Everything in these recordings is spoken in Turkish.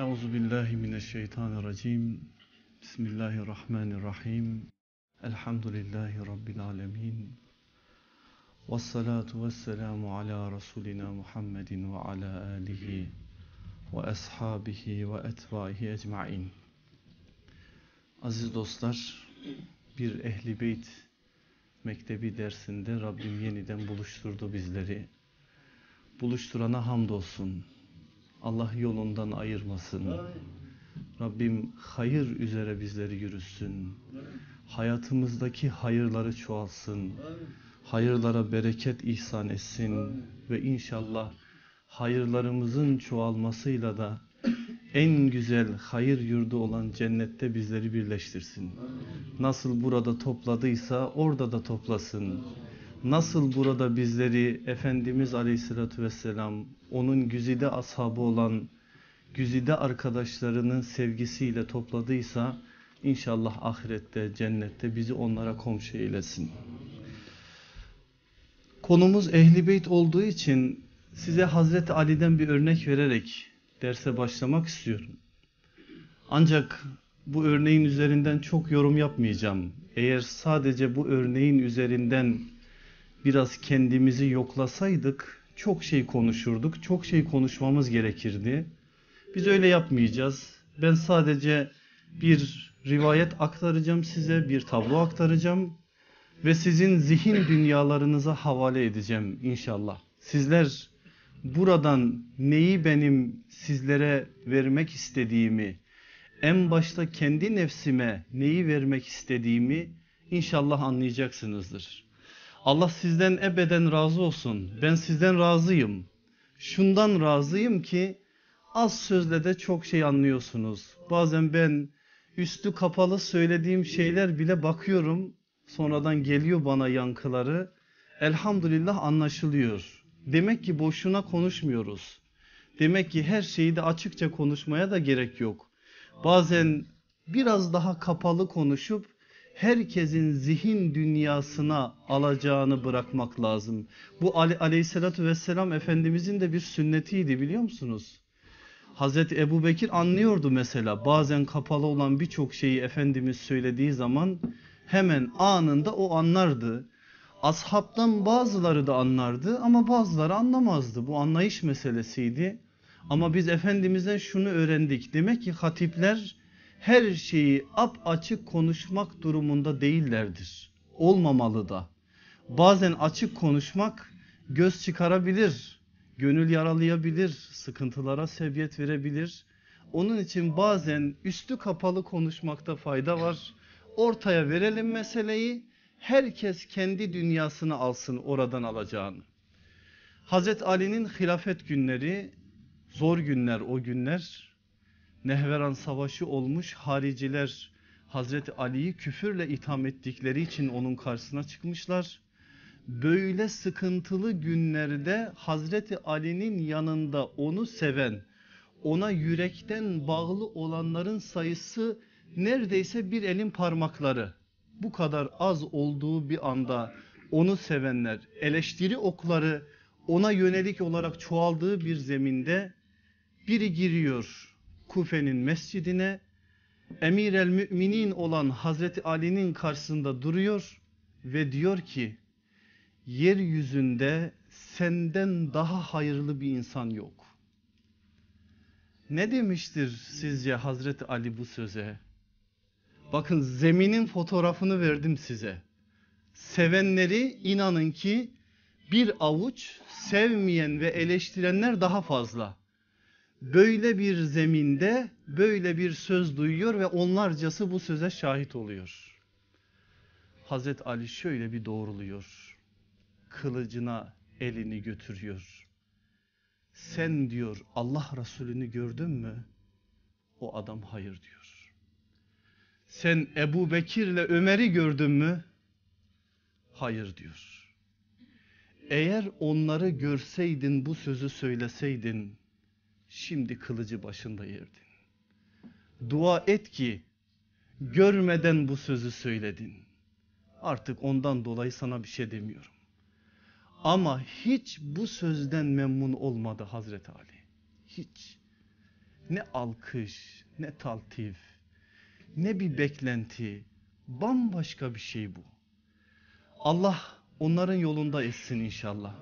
Euzu billahi mineşşeytanirracim. Bismillahirrahmanirrahim. Elhamdülillahi rabbil alamin. Ves salatu vesselamu ala rasulina Muhammedin ve ala alihi ve ashabihi ve etbaihi ecmaîn. Aziz dostlar, bir ehli beyt mektebi dersinde Rabbim yeniden buluşturdu bizleri. Buluşturana hamdolsun. Allah yolundan ayırmasın. Rabbim hayır üzere bizleri yürüsün. Hayatımızdaki hayırları çoğalsın. Hayırlara bereket ihsan etsin. Ve inşallah hayırlarımızın çoğalmasıyla da en güzel hayır yurdu olan cennette bizleri birleştirsin. Nasıl burada topladıysa orada da toplasın. Nasıl burada bizleri Efendimiz Aleyhisselatü Vesselam onun güzide ashabı olan güzide arkadaşlarının sevgisiyle topladıysa inşallah ahirette cennette bizi onlara komşu eylesin. Konumuz Ehli Beyt olduğu için size Hazreti Ali'den bir örnek vererek derse başlamak istiyorum. Ancak bu örneğin üzerinden çok yorum yapmayacağım. Eğer sadece bu örneğin üzerinden biraz kendimizi yoklasaydık çok şey konuşurduk. Çok şey konuşmamız gerekirdi. Biz öyle yapmayacağız. Ben sadece bir rivayet aktaracağım size, bir tablo aktaracağım ve sizin zihin dünyalarınıza havale edeceğim inşallah. Sizler buradan neyi benim sizlere vermek istediğimi, en başta kendi nefsime neyi vermek istediğimi inşallah anlayacaksınızdır. Allah sizden ebeden razı olsun. Ben sizden razıyım. Şundan razıyım ki az sözle de çok şey anlıyorsunuz. Bazen ben üstü kapalı söylediğim şeyler bile bakıyorum. Sonradan geliyor bana yankıları. Elhamdülillah anlaşılıyor. Demek ki boşuna konuşmuyoruz. Demek ki her şeyi de açıkça konuşmaya da gerek yok. Bazen biraz daha kapalı konuşup herkesin zihin dünyasına alacağını bırakmak lazım. Bu Ali, aleyhissalatü vesselam Efendimizin de bir sünnetiydi biliyor musunuz? Hazreti Ebu Bekir anlıyordu mesela bazen kapalı olan birçok şeyi Efendimiz söylediği zaman hemen anında o anlardı. Ashabtan bazıları da anlardı ama bazıları anlamazdı. Bu anlayış meselesiydi. Ama biz Efendimiz'den şunu öğrendik. Demek ki hatipler her şeyi ap açık konuşmak durumunda değillerdir. Olmamalı da. Bazen açık konuşmak göz çıkarabilir, gönül yaralayabilir, sıkıntılara sebebiyet verebilir. Onun için bazen üstü kapalı konuşmakta fayda var. Ortaya verelim meseleyi. Herkes kendi dünyasını alsın oradan alacağını. Hazret Ali'nin hilafet günleri zor günler o günler. Nehveran savaşı olmuş hariciler Hazreti Ali'yi küfürle itham ettikleri için onun karşısına çıkmışlar. Böyle sıkıntılı günlerde Hazreti Ali'nin yanında onu seven, ona yürekten bağlı olanların sayısı neredeyse bir elin parmakları. Bu kadar az olduğu bir anda onu sevenler, eleştiri okları ona yönelik olarak çoğaldığı bir zeminde biri giriyor Kufe'nin mescidine emir el müminin olan Hazreti Ali'nin karşısında duruyor ve diyor ki yeryüzünde senden daha hayırlı bir insan yok. Ne demiştir sizce Hazreti Ali bu söze? Bakın zeminin fotoğrafını verdim size. Sevenleri inanın ki bir avuç sevmeyen ve eleştirenler daha fazla böyle bir zeminde böyle bir söz duyuyor ve onlarcası bu söze şahit oluyor. Hazret Ali şöyle bir doğruluyor. Kılıcına elini götürüyor. Sen diyor Allah Resulü'nü gördün mü? O adam hayır diyor. Sen Ebu Bekir'le Ömer'i gördün mü? Hayır diyor. Eğer onları görseydin bu sözü söyleseydin şimdi kılıcı başında yerdin. Dua et ki görmeden bu sözü söyledin. Artık ondan dolayı sana bir şey demiyorum. Ama hiç bu sözden memnun olmadı Hazreti Ali. Hiç. ne alkış, ne taltif, ne bir beklenti. Bambaşka bir şey bu. Allah onların yolunda etsin inşallah.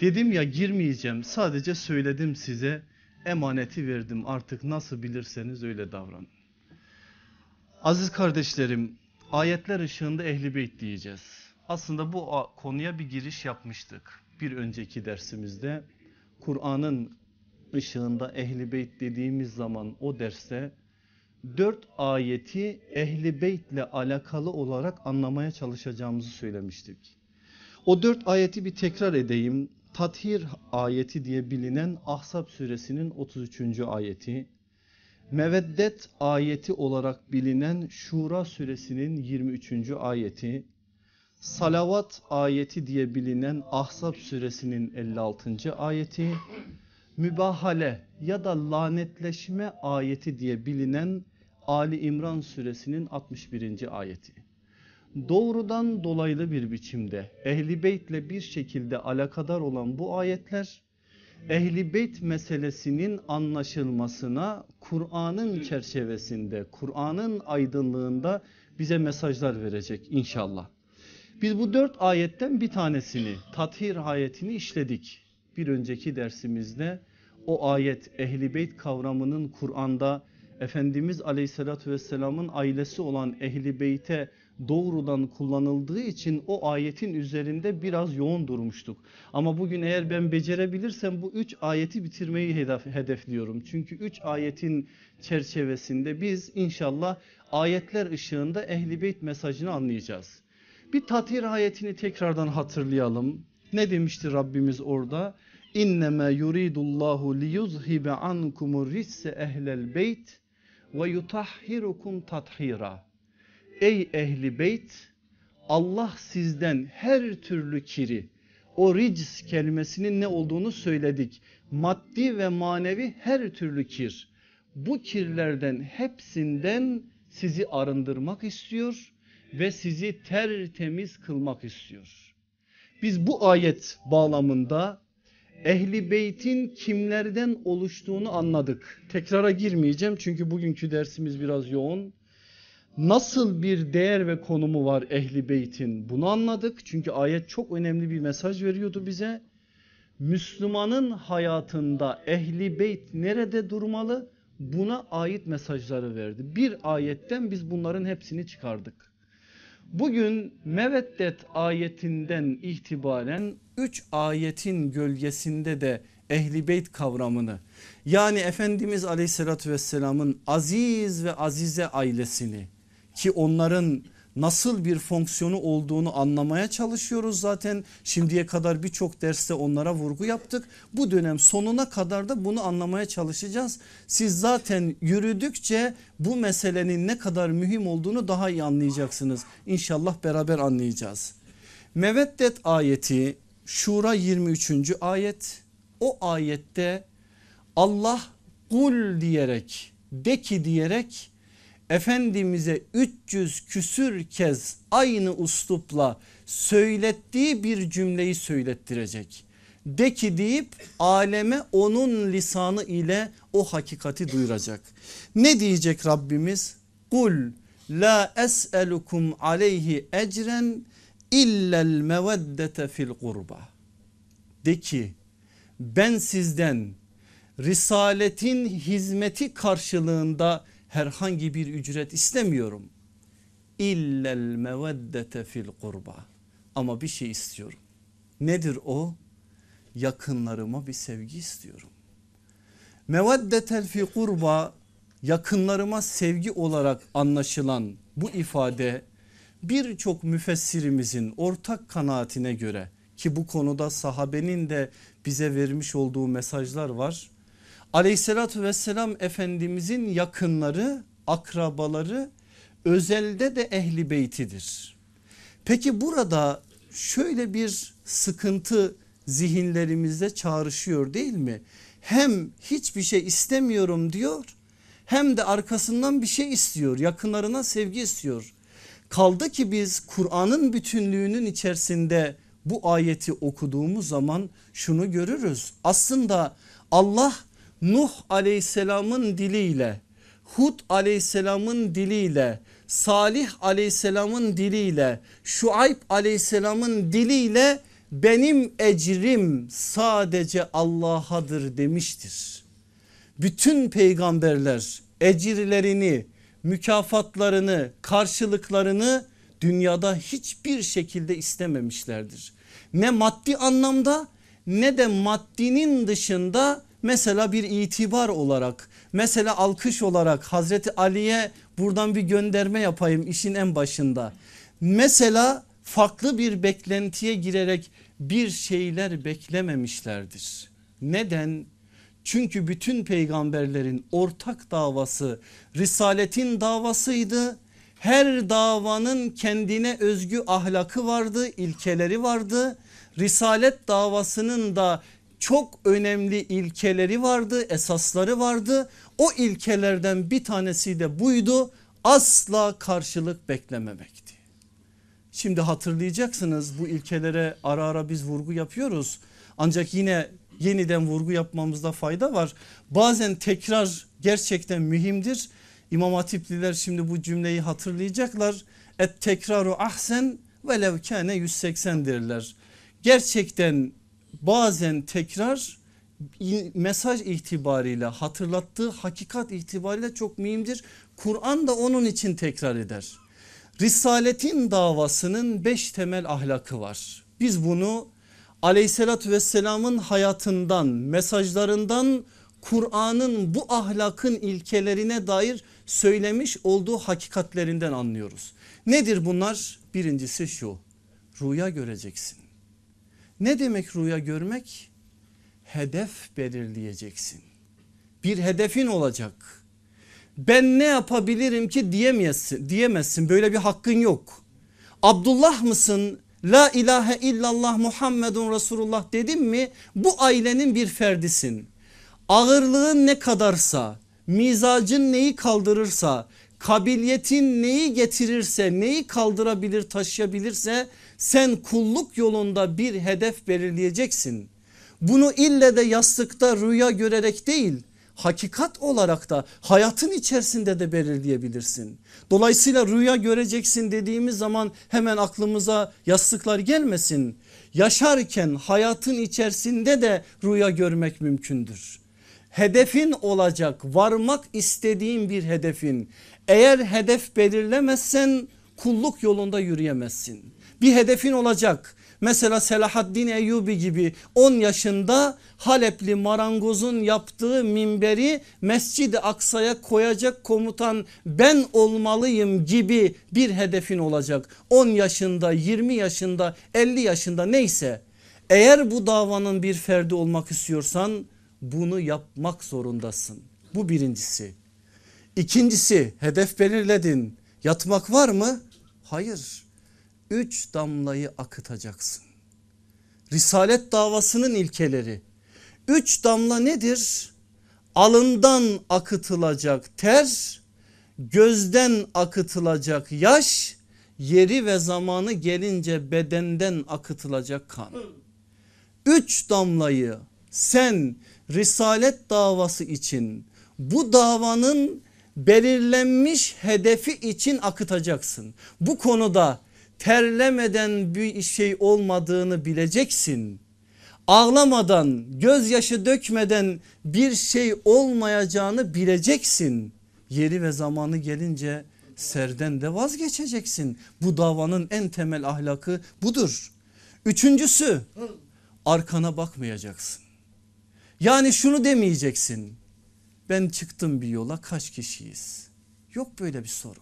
Dedim ya girmeyeceğim sadece söyledim size emaneti verdim artık nasıl bilirseniz öyle davranın. Aziz kardeşlerim ayetler ışığında ehli beyt diyeceğiz. Aslında bu konuya bir giriş yapmıştık bir önceki dersimizde. Kur'an'ın ışığında ehli beyt dediğimiz zaman o derste dört ayeti ehli beytle alakalı olarak anlamaya çalışacağımızı söylemiştik. O dört ayeti bir tekrar edeyim. Tathir ayeti diye bilinen Ahzab suresinin 33. ayeti. Meveddet ayeti olarak bilinen Şura suresinin 23. ayeti. Salavat ayeti diye bilinen Ahzab suresinin 56. ayeti. Mübahale ya da lanetleşme ayeti diye bilinen Ali İmran suresinin 61. ayeti. Doğrudan dolaylı bir biçimde ehli beytle bir şekilde alakadar olan bu ayetler ehli beyt meselesinin anlaşılmasına Kur'an'ın çerçevesinde, Kur'an'ın aydınlığında bize mesajlar verecek inşallah. Biz bu dört ayetten bir tanesini, tathir ayetini işledik. Bir önceki dersimizde o ayet ehli beyt kavramının Kur'an'da Efendimiz aleyhissalatü vesselamın ailesi olan ehli beyte doğrudan kullanıldığı için o ayetin üzerinde biraz yoğun durmuştuk. Ama bugün eğer ben becerebilirsem bu üç ayeti bitirmeyi hedef, hedefliyorum. Çünkü üç ayetin çerçevesinde biz inşallah ayetler ışığında ehli beyt mesajını anlayacağız. Bir tatir ayetini tekrardan hatırlayalım. Ne demişti Rabbimiz orada? İnneme yuridullahu liyuzhibe ankumur risse ehlel beyt ve yutahhirukum tathira. Ey ehli beyt Allah sizden her türlü kiri o rics kelimesinin ne olduğunu söyledik. Maddi ve manevi her türlü kir. Bu kirlerden hepsinden sizi arındırmak istiyor ve sizi tertemiz kılmak istiyor. Biz bu ayet bağlamında ehli beytin kimlerden oluştuğunu anladık. Tekrara girmeyeceğim çünkü bugünkü dersimiz biraz yoğun. Nasıl bir değer ve konumu var ehli beytin bunu anladık. Çünkü ayet çok önemli bir mesaj veriyordu bize. Müslümanın hayatında ehli beyt nerede durmalı? Buna ait mesajları verdi. Bir ayetten biz bunların hepsini çıkardık. Bugün Meveddet ayetinden itibaren 3 ayetin gölgesinde de ehli beyt kavramını yani Efendimiz aleyhissalatü vesselamın aziz ve azize ailesini ki onların nasıl bir fonksiyonu olduğunu anlamaya çalışıyoruz zaten. Şimdiye kadar birçok derste onlara vurgu yaptık. Bu dönem sonuna kadar da bunu anlamaya çalışacağız. Siz zaten yürüdükçe bu meselenin ne kadar mühim olduğunu daha iyi anlayacaksınız. İnşallah beraber anlayacağız. Meveddet ayeti Şura 23. ayet o ayette Allah kul diyerek de ki diyerek Efendimiz'e 300 küsür kez aynı uslupla söylettiği bir cümleyi söylettirecek. De ki deyip aleme onun lisanı ile o hakikati duyuracak. Ne diyecek Rabbimiz? Kul la es'elukum aleyhi ecren illel meveddete fil kurba. De ki ben sizden risaletin hizmeti karşılığında herhangi bir ücret istemiyorum. İllel meveddete fil kurba. Ama bir şey istiyorum. Nedir o? Yakınlarıma bir sevgi istiyorum. Meveddetel fi kurba yakınlarıma sevgi olarak anlaşılan bu ifade birçok müfessirimizin ortak kanaatine göre ki bu konuda sahabenin de bize vermiş olduğu mesajlar var aleyhissalatü vesselam efendimizin yakınları akrabaları özelde de ehli beytidir. Peki burada şöyle bir sıkıntı zihinlerimizde çağrışıyor değil mi? Hem hiçbir şey istemiyorum diyor hem de arkasından bir şey istiyor yakınlarına sevgi istiyor. Kaldı ki biz Kur'an'ın bütünlüğünün içerisinde bu ayeti okuduğumuz zaman şunu görürüz. Aslında Allah Nuh aleyhisselamın diliyle Hud aleyhisselamın diliyle Salih aleyhisselamın diliyle Şuayb aleyhisselamın diliyle benim ecrim sadece Allah'adır demiştir. Bütün peygamberler ecirlerini, mükafatlarını, karşılıklarını dünyada hiçbir şekilde istememişlerdir. Ne maddi anlamda ne de maddinin dışında mesela bir itibar olarak mesela alkış olarak Hazreti Ali'ye buradan bir gönderme yapayım işin en başında. Mesela farklı bir beklentiye girerek bir şeyler beklememişlerdir. Neden? Çünkü bütün peygamberlerin ortak davası risaletin davasıydı. Her davanın kendine özgü ahlakı vardı, ilkeleri vardı. Risalet davasının da çok önemli ilkeleri vardı, esasları vardı. O ilkelerden bir tanesi de buydu. Asla karşılık beklememekti. Şimdi hatırlayacaksınız bu ilkelere ara ara biz vurgu yapıyoruz. Ancak yine yeniden vurgu yapmamızda fayda var. Bazen tekrar gerçekten mühimdir. İmam Hatipliler şimdi bu cümleyi hatırlayacaklar. Et tekraru ahsen velev kâne 180 derler. Gerçekten bazen tekrar mesaj itibariyle hatırlattığı hakikat itibariyle çok mühimdir. Kur'an da onun için tekrar eder. Risaletin davasının beş temel ahlakı var. Biz bunu aleyhissalatü vesselamın hayatından mesajlarından Kur'an'ın bu ahlakın ilkelerine dair söylemiş olduğu hakikatlerinden anlıyoruz. Nedir bunlar? Birincisi şu rüya göreceksin. Ne demek rüya görmek? Hedef belirleyeceksin. Bir hedefin olacak. Ben ne yapabilirim ki diyemezsin, diyemezsin böyle bir hakkın yok. Abdullah mısın? La ilahe illallah Muhammedun Resulullah dedim mi bu ailenin bir ferdisin. Ağırlığın ne kadarsa mizacın neyi kaldırırsa kabiliyetin neyi getirirse neyi kaldırabilir taşıyabilirse sen kulluk yolunda bir hedef belirleyeceksin. Bunu ille de yastıkta rüya görerek değil hakikat olarak da hayatın içerisinde de belirleyebilirsin. Dolayısıyla rüya göreceksin dediğimiz zaman hemen aklımıza yastıklar gelmesin. Yaşarken hayatın içerisinde de rüya görmek mümkündür. Hedefin olacak varmak istediğin bir hedefin eğer hedef belirlemezsen kulluk yolunda yürüyemezsin. Bir hedefin olacak Mesela Selahaddin Eyyubi gibi 10 yaşında Halepli marangozun yaptığı minberi Mescid-i Aksa'ya koyacak komutan ben olmalıyım gibi bir hedefin olacak. 10 yaşında 20 yaşında 50 yaşında neyse eğer bu davanın bir ferdi olmak istiyorsan bunu yapmak zorundasın. Bu birincisi. İkincisi hedef belirledin yatmak var mı? Hayır üç damlayı akıtacaksın. Risalet davasının ilkeleri. Üç damla nedir? Alından akıtılacak ter, gözden akıtılacak yaş, yeri ve zamanı gelince bedenden akıtılacak kan. Üç damlayı sen risalet davası için bu davanın belirlenmiş hedefi için akıtacaksın. Bu konuda terlemeden bir şey olmadığını bileceksin. Ağlamadan gözyaşı dökmeden bir şey olmayacağını bileceksin. Yeri ve zamanı gelince serden de vazgeçeceksin. Bu davanın en temel ahlakı budur. Üçüncüsü arkana bakmayacaksın. Yani şunu demeyeceksin. Ben çıktım bir yola kaç kişiyiz? Yok böyle bir soru.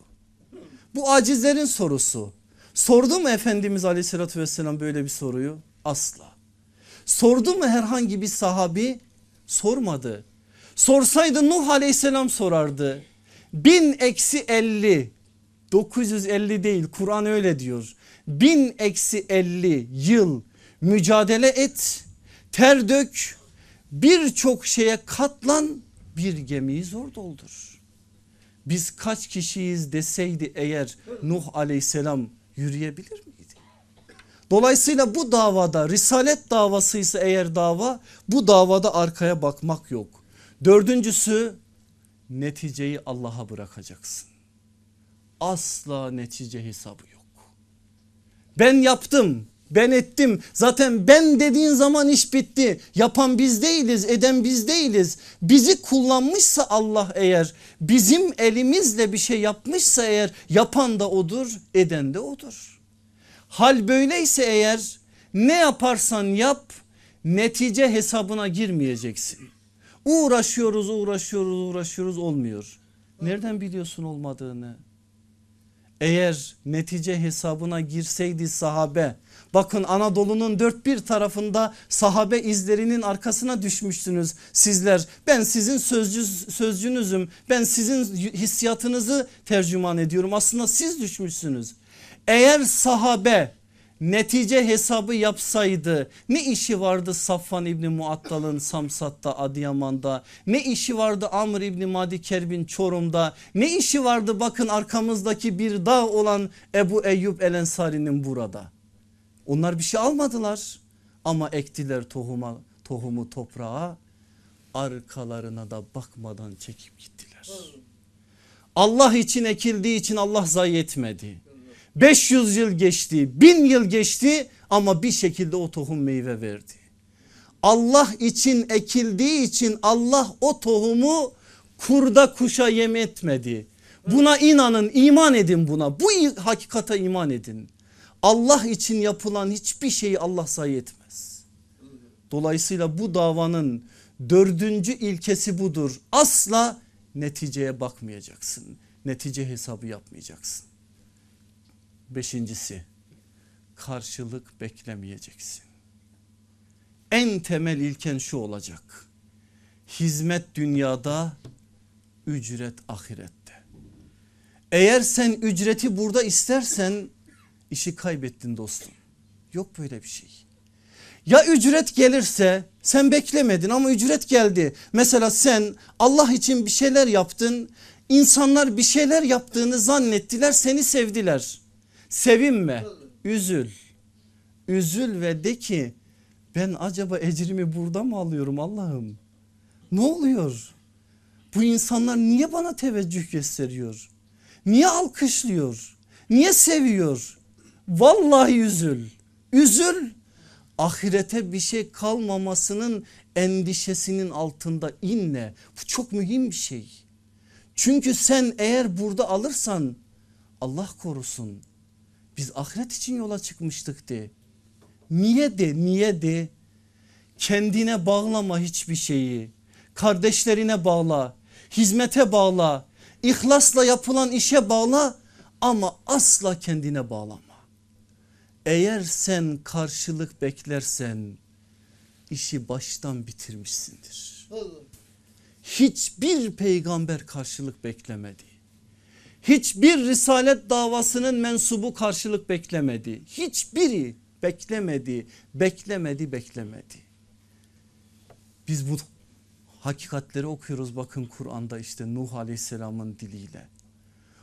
Bu acizlerin sorusu. Sordu mu Efendimiz aleyhissalatü vesselam böyle bir soruyu? Asla. Sordu mu herhangi bir sahabi? Sormadı. Sorsaydı Nuh aleyhisselam sorardı. Bin eksi elli 950 değil Kur'an öyle diyor. Bin eksi elli yıl mücadele et ter dök birçok şeye katlan bir gemiyi zor doldur. Biz kaç kişiyiz deseydi eğer Nuh aleyhisselam yürüyebilir miydi? Dolayısıyla bu davada risalet davası ise eğer dava bu davada arkaya bakmak yok. Dördüncüsü neticeyi Allah'a bırakacaksın. Asla netice hesabı yok. Ben yaptım ben ettim zaten ben dediğin zaman iş bitti. Yapan biz değiliz eden biz değiliz. Bizi kullanmışsa Allah eğer bizim elimizle bir şey yapmışsa eğer yapan da odur eden de odur. Hal böyleyse eğer ne yaparsan yap netice hesabına girmeyeceksin. Uğraşıyoruz uğraşıyoruz uğraşıyoruz olmuyor. Nereden biliyorsun olmadığını? Eğer netice hesabına girseydi sahabe bakın Anadolu'nun dört bir tarafında sahabe izlerinin arkasına düşmüşsünüz sizler. Ben sizin sözcü, sözcünüzüm ben sizin hissiyatınızı tercüman ediyorum aslında siz düşmüşsünüz. Eğer sahabe netice hesabı yapsaydı ne işi vardı Safvan İbni Muattal'ın Samsat'ta Adıyaman'da ne işi vardı Amr İbni Madi Kerbin Çorum'da ne işi vardı bakın arkamızdaki bir dağ olan Ebu Eyyub El Ensari'nin burada. Onlar bir şey almadılar ama ektiler tohuma, tohumu toprağa arkalarına da bakmadan çekip gittiler. Allah için ekildiği için Allah zayi etmedi. 500 yıl geçti 1000 yıl geçti ama bir şekilde o tohum meyve verdi. Allah için ekildiği için Allah o tohumu kurda kuşa yem etmedi. Buna inanın iman edin buna bu hakikata iman edin. Allah için yapılan hiçbir şeyi Allah sayı etmez. Dolayısıyla bu davanın dördüncü ilkesi budur. Asla neticeye bakmayacaksın. Netice hesabı yapmayacaksın. Beşincisi karşılık beklemeyeceksin. En temel ilken şu olacak. Hizmet dünyada ücret ahirette. Eğer sen ücreti burada istersen işi kaybettin dostum. Yok böyle bir şey. Ya ücret gelirse sen beklemedin ama ücret geldi. Mesela sen Allah için bir şeyler yaptın. İnsanlar bir şeyler yaptığını zannettiler seni sevdiler. Sevinme üzül. Üzül ve de ki ben acaba ecrimi burada mı alıyorum Allah'ım? Ne oluyor? Bu insanlar niye bana teveccüh gösteriyor? Niye alkışlıyor? Niye seviyor? Vallahi üzül. Üzül. Ahirete bir şey kalmamasının endişesinin altında inle. Bu çok mühim bir şey. Çünkü sen eğer burada alırsan Allah korusun biz ahiret için yola çıkmıştık de. Niye de niye de kendine bağlama hiçbir şeyi. Kardeşlerine bağla, hizmete bağla, ihlasla yapılan işe bağla ama asla kendine bağlama. Eğer sen karşılık beklersen işi baştan bitirmişsindir. Hiçbir peygamber karşılık beklemedi. Hiçbir risalet davasının mensubu karşılık beklemedi. Hiçbiri beklemedi, beklemedi, beklemedi. Biz bu hakikatleri okuyoruz bakın Kur'an'da işte Nuh Aleyhisselam'ın diliyle.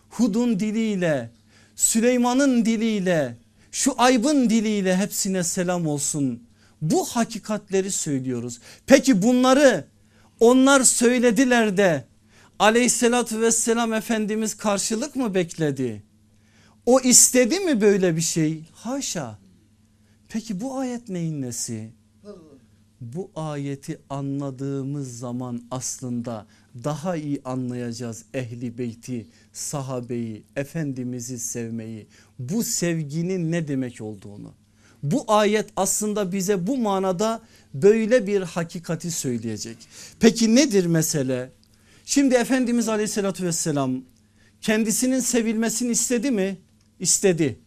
Hud'un diliyle, Süleyman'ın diliyle, şu aybın diliyle hepsine selam olsun. Bu hakikatleri söylüyoruz. Peki bunları onlar söylediler de aleyhissalatü vesselam Efendimiz karşılık mı bekledi? O istedi mi böyle bir şey? Haşa. Peki bu ayet neyin nesi? Bu ayeti anladığımız zaman aslında daha iyi anlayacağız ehli beyti, sahabeyi, efendimizi sevmeyi. Bu sevginin ne demek olduğunu. Bu ayet aslında bize bu manada böyle bir hakikati söyleyecek. Peki nedir mesele? Şimdi Efendimiz aleyhissalatü vesselam kendisinin sevilmesini istedi mi? İstedi.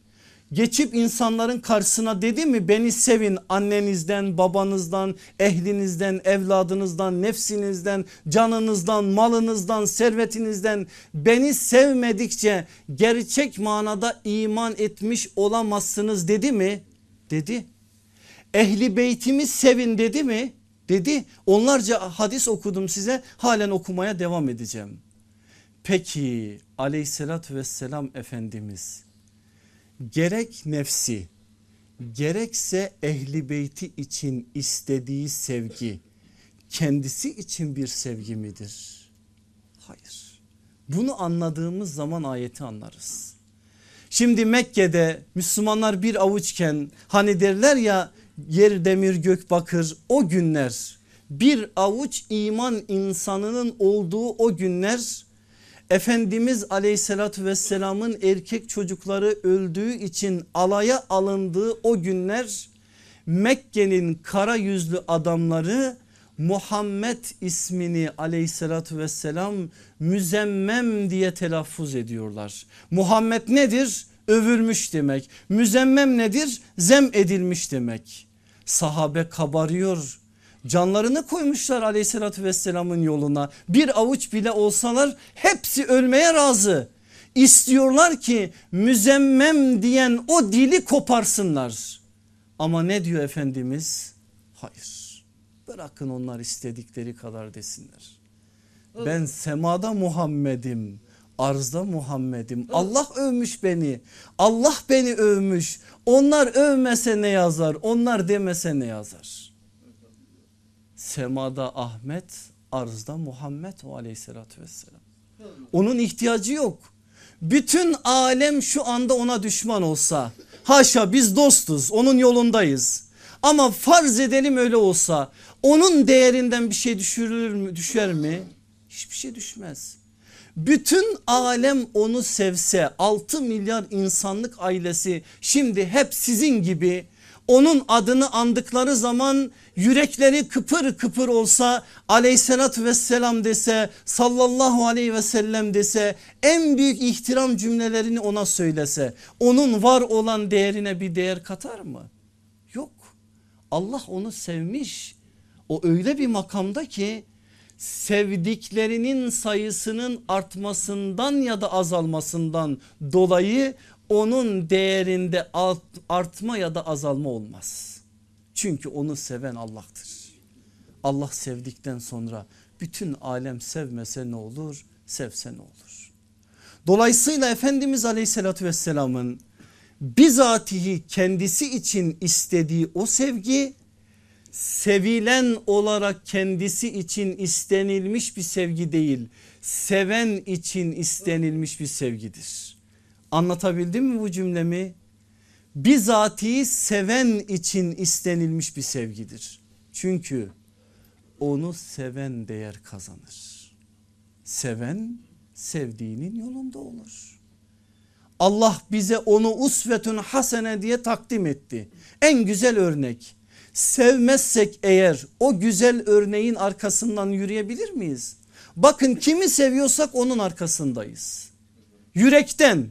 Geçip insanların karşısına dedi mi beni sevin annenizden, babanızdan, ehlinizden, evladınızdan, nefsinizden, canınızdan, malınızdan, servetinizden beni sevmedikçe gerçek manada iman etmiş olamazsınız dedi mi? Dedi. Ehli beytimi sevin dedi mi? dedi. Onlarca hadis okudum size halen okumaya devam edeceğim. Peki aleyhissalatü vesselam Efendimiz gerek nefsi gerekse ehli beyti için istediği sevgi kendisi için bir sevgi midir? Hayır. Bunu anladığımız zaman ayeti anlarız. Şimdi Mekke'de Müslümanlar bir avuçken hani derler ya yer demir gök bakır o günler bir avuç iman insanının olduğu o günler Efendimiz aleyhissalatü vesselamın erkek çocukları öldüğü için alaya alındığı o günler Mekke'nin kara yüzlü adamları Muhammed ismini aleyhissalatü vesselam müzemmem diye telaffuz ediyorlar. Muhammed nedir? Övülmüş demek. Müzemmem nedir? Zem edilmiş demek. Sahabe kabarıyor. Canlarını koymuşlar aleyhissalatü vesselamın yoluna. Bir avuç bile olsalar hepsi ölmeye razı. İstiyorlar ki müzemmem diyen o dili koparsınlar. Ama ne diyor Efendimiz? Hayır bırakın onlar istedikleri kadar desinler. Ben semada Muhammed'im arzda Muhammed'im Allah övmüş beni Allah beni övmüş onlar övmese ne yazar onlar demese ne yazar semada Ahmet arzda Muhammed o aleyhissalatü vesselam onun ihtiyacı yok bütün alem şu anda ona düşman olsa haşa biz dostuz onun yolundayız ama farz edelim öyle olsa onun değerinden bir şey düşürür mü düşer mi? Hiçbir şey düşmez. Bütün alem onu sevse 6 milyar insanlık ailesi şimdi hep sizin gibi onun adını andıkları zaman yürekleri kıpır kıpır olsa aleyhissalatü vesselam dese sallallahu aleyhi ve sellem dese en büyük ihtiram cümlelerini ona söylese onun var olan değerine bir değer katar mı? Yok Allah onu sevmiş o öyle bir makamda ki sevdiklerinin sayısının artmasından ya da azalmasından dolayı onun değerinde artma ya da azalma olmaz. Çünkü onu seven Allah'tır. Allah sevdikten sonra bütün alem sevmese ne olur sevse ne olur. Dolayısıyla Efendimiz aleyhissalatü vesselamın bizatihi kendisi için istediği o sevgi sevilen olarak kendisi için istenilmiş bir sevgi değil seven için istenilmiş bir sevgidir. Anlatabildim mi bu cümlemi? Bizatihi seven için istenilmiş bir sevgidir. Çünkü onu seven değer kazanır. Seven sevdiğinin yolunda olur. Allah bize onu usvetün hasene diye takdim etti. En güzel örnek sevmezsek eğer o güzel örneğin arkasından yürüyebilir miyiz? Bakın kimi seviyorsak onun arkasındayız. Yürekten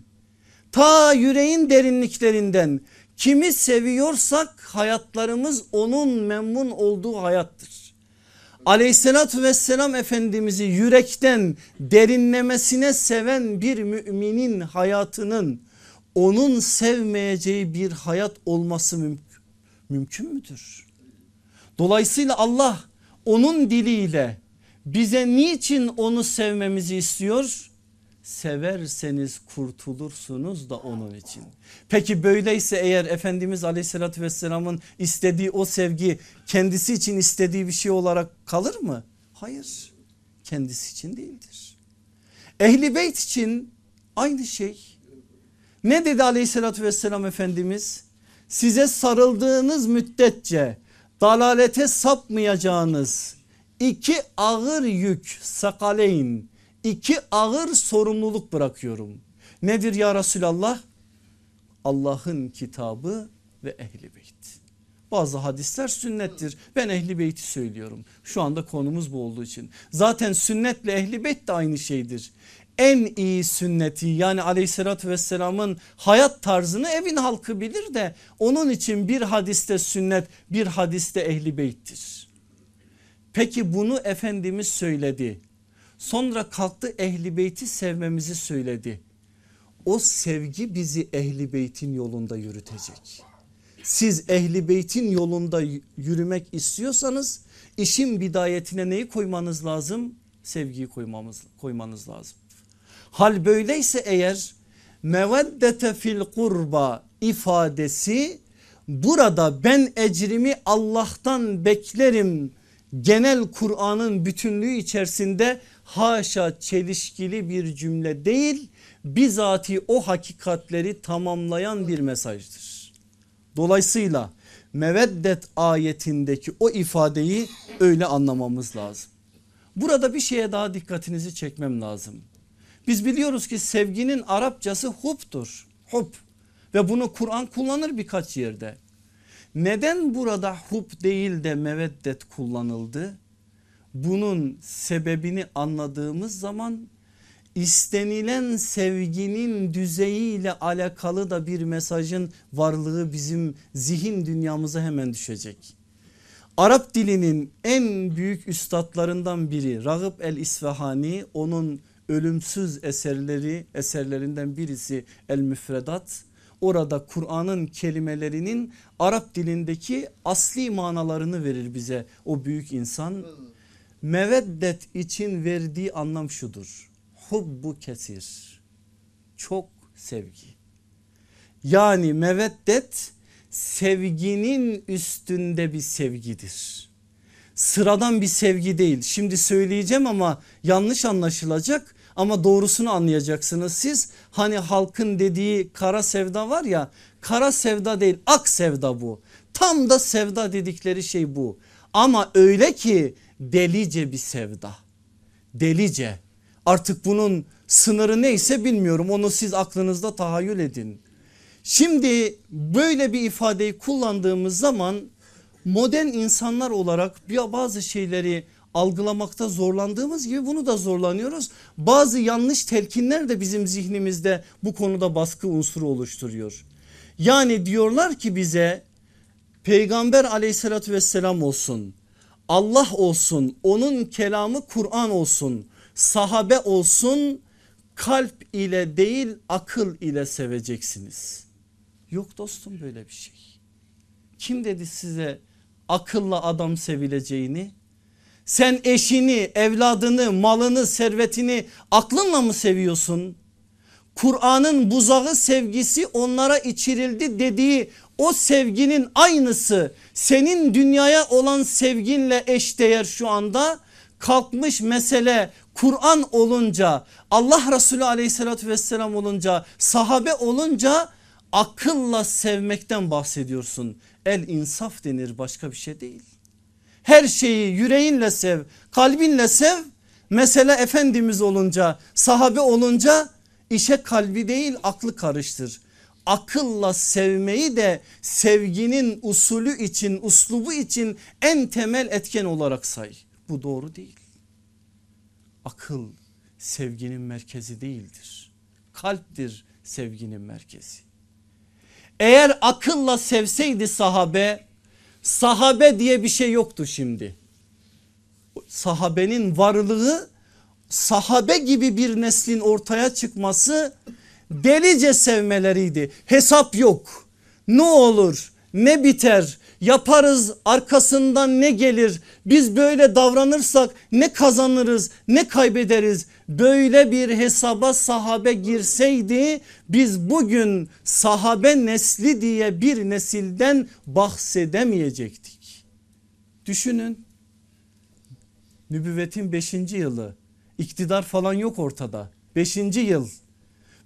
ta yüreğin derinliklerinden kimi seviyorsak hayatlarımız onun memnun olduğu hayattır. Aleyhissalatü vesselam Efendimiz'i yürekten derinlemesine seven bir müminin hayatının onun sevmeyeceği bir hayat olması mümkün mümkün müdür? Dolayısıyla Allah onun diliyle bize niçin onu sevmemizi istiyor? Severseniz kurtulursunuz da onun için. Peki böyleyse eğer Efendimiz aleyhissalatü vesselamın istediği o sevgi kendisi için istediği bir şey olarak kalır mı? Hayır kendisi için değildir. Ehli beyt için aynı şey. Ne dedi aleyhissalatü vesselam Efendimiz? size sarıldığınız müddetçe dalalete sapmayacağınız iki ağır yük sakaleyn iki ağır sorumluluk bırakıyorum. Nedir ya Resulallah? Allah'ın kitabı ve ehli beyt. Bazı hadisler sünnettir. Ben ehli beyti söylüyorum. Şu anda konumuz bu olduğu için. Zaten sünnetle ehli beyt de aynı şeydir en iyi sünneti yani aleyhissalatü vesselamın hayat tarzını evin halkı bilir de onun için bir hadiste sünnet bir hadiste ehli beyttir. Peki bunu Efendimiz söyledi. Sonra kalktı ehli beyti sevmemizi söyledi. O sevgi bizi ehli beytin yolunda yürütecek. Siz ehli beytin yolunda yürümek istiyorsanız işin bidayetine neyi koymanız lazım? Sevgiyi koymamız, koymanız lazım. Hal böyleyse eğer meveddete fil kurba ifadesi burada ben ecrimi Allah'tan beklerim genel Kur'an'ın bütünlüğü içerisinde haşa çelişkili bir cümle değil bizatihi o hakikatleri tamamlayan bir mesajdır. Dolayısıyla meveddet ayetindeki o ifadeyi öyle anlamamız lazım. Burada bir şeye daha dikkatinizi çekmem lazım. Biz biliyoruz ki sevginin Arapçası hub'tur. Hub ve bunu Kur'an kullanır birkaç yerde. Neden burada hub değil de meveddet kullanıldı? Bunun sebebini anladığımız zaman istenilen sevginin düzeyiyle alakalı da bir mesajın varlığı bizim zihin dünyamıza hemen düşecek. Arap dilinin en büyük üstadlarından biri Ragıp el İsfahani onun ölümsüz eserleri eserlerinden birisi El Müfredat. Orada Kur'an'ın kelimelerinin Arap dilindeki asli manalarını verir bize o büyük insan. Meveddet için verdiği anlam şudur. Hubbu kesir. Çok sevgi. Yani meveddet sevginin üstünde bir sevgidir. Sıradan bir sevgi değil. Şimdi söyleyeceğim ama yanlış anlaşılacak ama doğrusunu anlayacaksınız siz. Hani halkın dediği kara sevda var ya kara sevda değil ak sevda bu. Tam da sevda dedikleri şey bu. Ama öyle ki delice bir sevda. Delice. Artık bunun sınırı neyse bilmiyorum onu siz aklınızda tahayyül edin. Şimdi böyle bir ifadeyi kullandığımız zaman modern insanlar olarak bazı şeyleri algılamakta zorlandığımız gibi bunu da zorlanıyoruz. Bazı yanlış telkinler de bizim zihnimizde bu konuda baskı unsuru oluşturuyor. Yani diyorlar ki bize peygamber aleyhissalatü vesselam olsun Allah olsun onun kelamı Kur'an olsun sahabe olsun kalp ile değil akıl ile seveceksiniz. Yok dostum böyle bir şey. Kim dedi size akılla adam sevileceğini? Sen eşini, evladını, malını, servetini aklınla mı seviyorsun? Kur'an'ın buzağı sevgisi onlara içirildi dediği o sevginin aynısı senin dünyaya olan sevginle eşdeğer şu anda kalkmış mesele Kur'an olunca Allah Resulü aleyhissalatü vesselam olunca sahabe olunca akılla sevmekten bahsediyorsun. El insaf denir başka bir şey değil. Her şeyi yüreğinle sev kalbinle sev mesele Efendimiz olunca sahabe olunca işe kalbi değil aklı karıştır. Akılla sevmeyi de sevginin usulü için uslubu için en temel etken olarak say. Bu doğru değil. Akıl sevginin merkezi değildir. Kalptir sevginin merkezi. Eğer akılla sevseydi sahabe sahabe diye bir şey yoktu şimdi. Sahabenin varlığı sahabe gibi bir neslin ortaya çıkması delice sevmeleriydi. Hesap yok. Ne olur ne biter yaparız arkasından ne gelir biz böyle davranırsak ne kazanırız ne kaybederiz böyle bir hesaba sahabe girseydi biz bugün sahabe nesli diye bir nesilden bahsedemeyecektik. Düşünün nübüvvetin 5. yılı iktidar falan yok ortada 5. yıl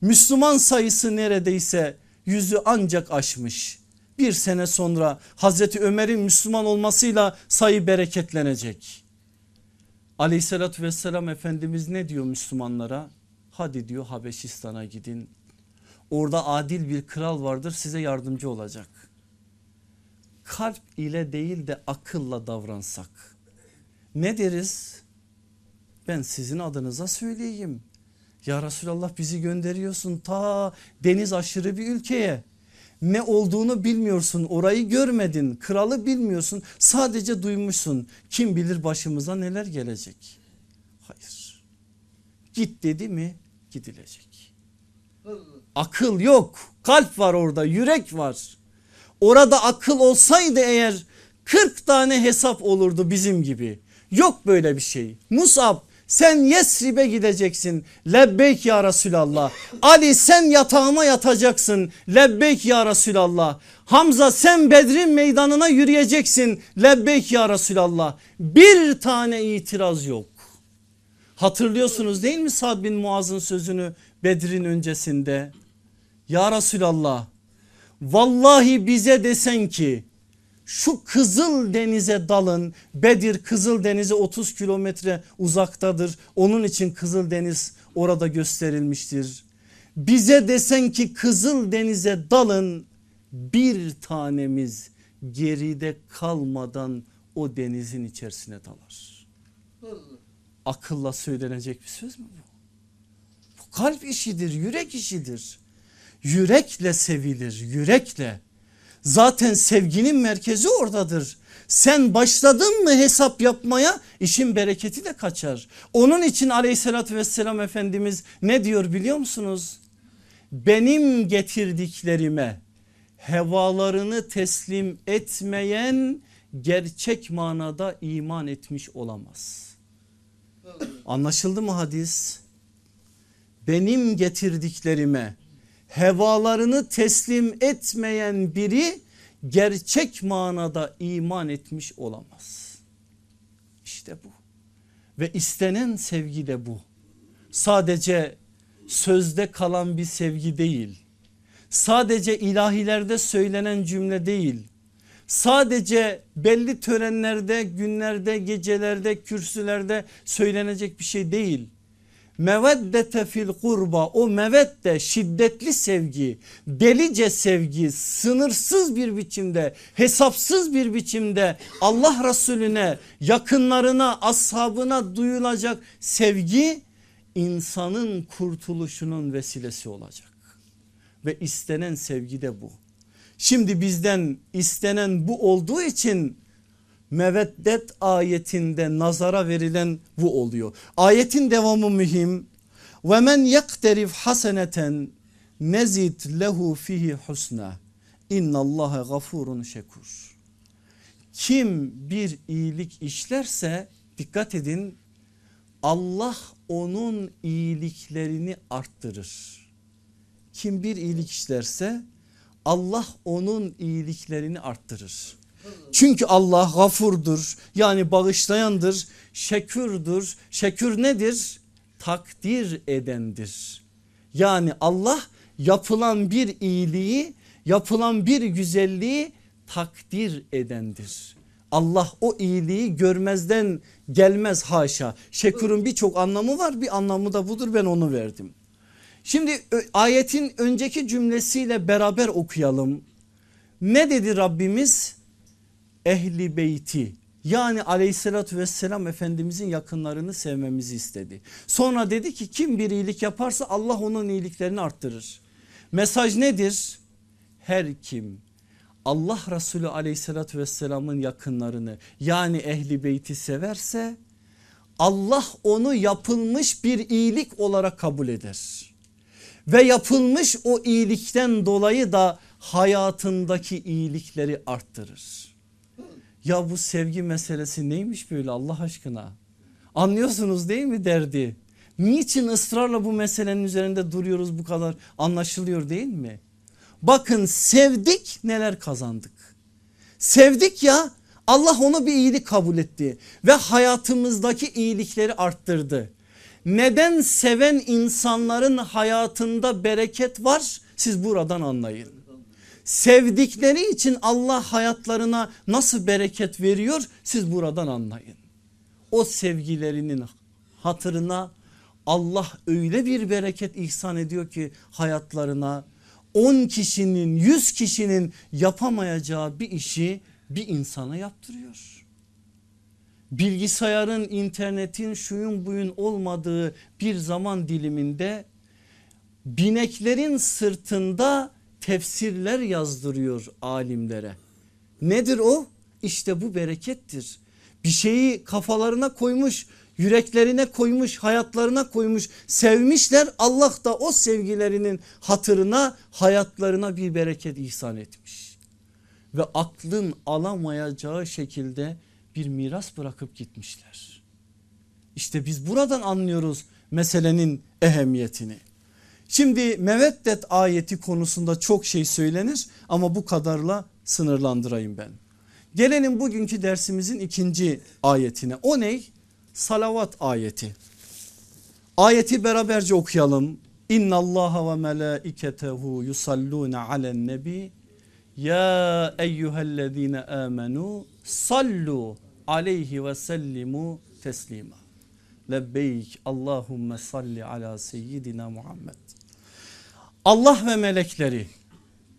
Müslüman sayısı neredeyse yüzü ancak aşmış bir sene sonra Hazreti Ömer'in Müslüman olmasıyla sayı bereketlenecek. Aleyhissalatü vesselam Efendimiz ne diyor Müslümanlara? Hadi diyor Habeşistan'a gidin. Orada adil bir kral vardır size yardımcı olacak. Kalp ile değil de akılla davransak. Ne deriz? Ben sizin adınıza söyleyeyim. Ya Resulallah bizi gönderiyorsun ta deniz aşırı bir ülkeye. Ne olduğunu bilmiyorsun orayı görmedin kralı bilmiyorsun sadece duymuşsun. Kim bilir başımıza neler gelecek? Hayır. Git dedi mi gidilecek. Akıl yok kalp var orada yürek var. Orada akıl olsaydı eğer 40 tane hesap olurdu bizim gibi. Yok böyle bir şey. Musab sen Yesrib'e gideceksin. Lebbeyk ya Resulallah. Ali sen yatağıma yatacaksın. Lebbeyk ya Resulallah. Hamza sen Bedrin meydanına yürüyeceksin. Lebbeyk ya Resulallah. Bir tane itiraz yok. Hatırlıyorsunuz değil mi Sad bin Muaz'ın sözünü Bedir'in öncesinde? Ya Resulallah vallahi bize desen ki şu Kızıl Denize dalın. Bedir Kızıl Denize 30 kilometre uzaktadır. Onun için Kızıl Deniz orada gösterilmiştir. Bize desen ki Kızıl Denize dalın bir tanemiz geride kalmadan o denizin içerisine dalar. Akılla söylenecek bir söz mü bu? Bu kalp işidir, yürek işidir. Yürekle sevilir, yürekle. Zaten sevginin merkezi oradadır. Sen başladın mı hesap yapmaya işin bereketi de kaçar. Onun için aleyhissalatü vesselam Efendimiz ne diyor biliyor musunuz? Benim getirdiklerime hevalarını teslim etmeyen gerçek manada iman etmiş olamaz. Anlaşıldı mı hadis? Benim getirdiklerime hevalarını teslim etmeyen biri gerçek manada iman etmiş olamaz. İşte bu ve istenen sevgi de bu. Sadece sözde kalan bir sevgi değil. Sadece ilahilerde söylenen cümle değil. Sadece belli törenlerde, günlerde, gecelerde, kürsülerde söylenecek bir şey değil meveddete fil kurba o mevedde şiddetli sevgi delice sevgi sınırsız bir biçimde hesapsız bir biçimde Allah Resulüne yakınlarına ashabına duyulacak sevgi insanın kurtuluşunun vesilesi olacak ve istenen sevgi de bu. Şimdi bizden istenen bu olduğu için meveddet ayetinde nazara verilen bu oluyor. Ayetin devamı mühim. Ve men yakterif haseneten nezid lehu fihi husna. İnnallâhe gafurun şekur. Kim bir iyilik işlerse dikkat edin Allah onun iyiliklerini arttırır. Kim bir iyilik işlerse Allah onun iyiliklerini arttırır. Çünkü Allah gafurdur yani bağışlayandır, şekürdür. Şekür nedir? Takdir edendir. Yani Allah yapılan bir iyiliği, yapılan bir güzelliği takdir edendir. Allah o iyiliği görmezden gelmez haşa. Şekurun birçok anlamı var bir anlamı da budur ben onu verdim. Şimdi ayetin önceki cümlesiyle beraber okuyalım. Ne dedi Rabbimiz? Ehli beyti yani aleyhissalatü vesselam efendimizin yakınlarını sevmemizi istedi. Sonra dedi ki kim bir iyilik yaparsa Allah onun iyiliklerini arttırır. Mesaj nedir? Her kim Allah Resulü aleyhissalatü vesselamın yakınlarını yani ehli beyti severse Allah onu yapılmış bir iyilik olarak kabul eder. Ve yapılmış o iyilikten dolayı da hayatındaki iyilikleri arttırır. Ya bu sevgi meselesi neymiş böyle Allah aşkına? Anlıyorsunuz değil mi derdi? Niçin ısrarla bu meselenin üzerinde duruyoruz bu kadar anlaşılıyor değil mi? Bakın sevdik neler kazandık. Sevdik ya Allah onu bir iyilik kabul etti ve hayatımızdaki iyilikleri arttırdı. Neden seven insanların hayatında bereket var siz buradan anlayın. Sevdikleri için Allah hayatlarına nasıl bereket veriyor siz buradan anlayın. O sevgilerinin hatırına Allah öyle bir bereket ihsan ediyor ki hayatlarına 10 kişinin 100 kişinin yapamayacağı bir işi bir insana yaptırıyor. Bilgisayarın internetin şuyun buyun olmadığı bir zaman diliminde bineklerin sırtında tefsirler yazdırıyor alimlere. Nedir o? İşte bu berekettir. Bir şeyi kafalarına koymuş, yüreklerine koymuş, hayatlarına koymuş, sevmişler. Allah da o sevgilerinin hatırına hayatlarına bir bereket ihsan etmiş. Ve aklın alamayacağı şekilde bir miras bırakıp gitmişler. İşte biz buradan anlıyoruz meselenin ehemmiyetini. Şimdi meveddet ayeti konusunda çok şey söylenir ama bu kadarla sınırlandırayım ben. Gelelim bugünkü dersimizin ikinci ayetine. O ne? Salavat ayeti. Ayeti beraberce okuyalım. İnna Allaha ve melaiketehu yusalluna alen nebi ya eyyühellezine amenu sallu aleyhi ve sellimu teslima. Lebbeyk Allahümme salli ala seyyidina Muhammed. Allah ve melekleri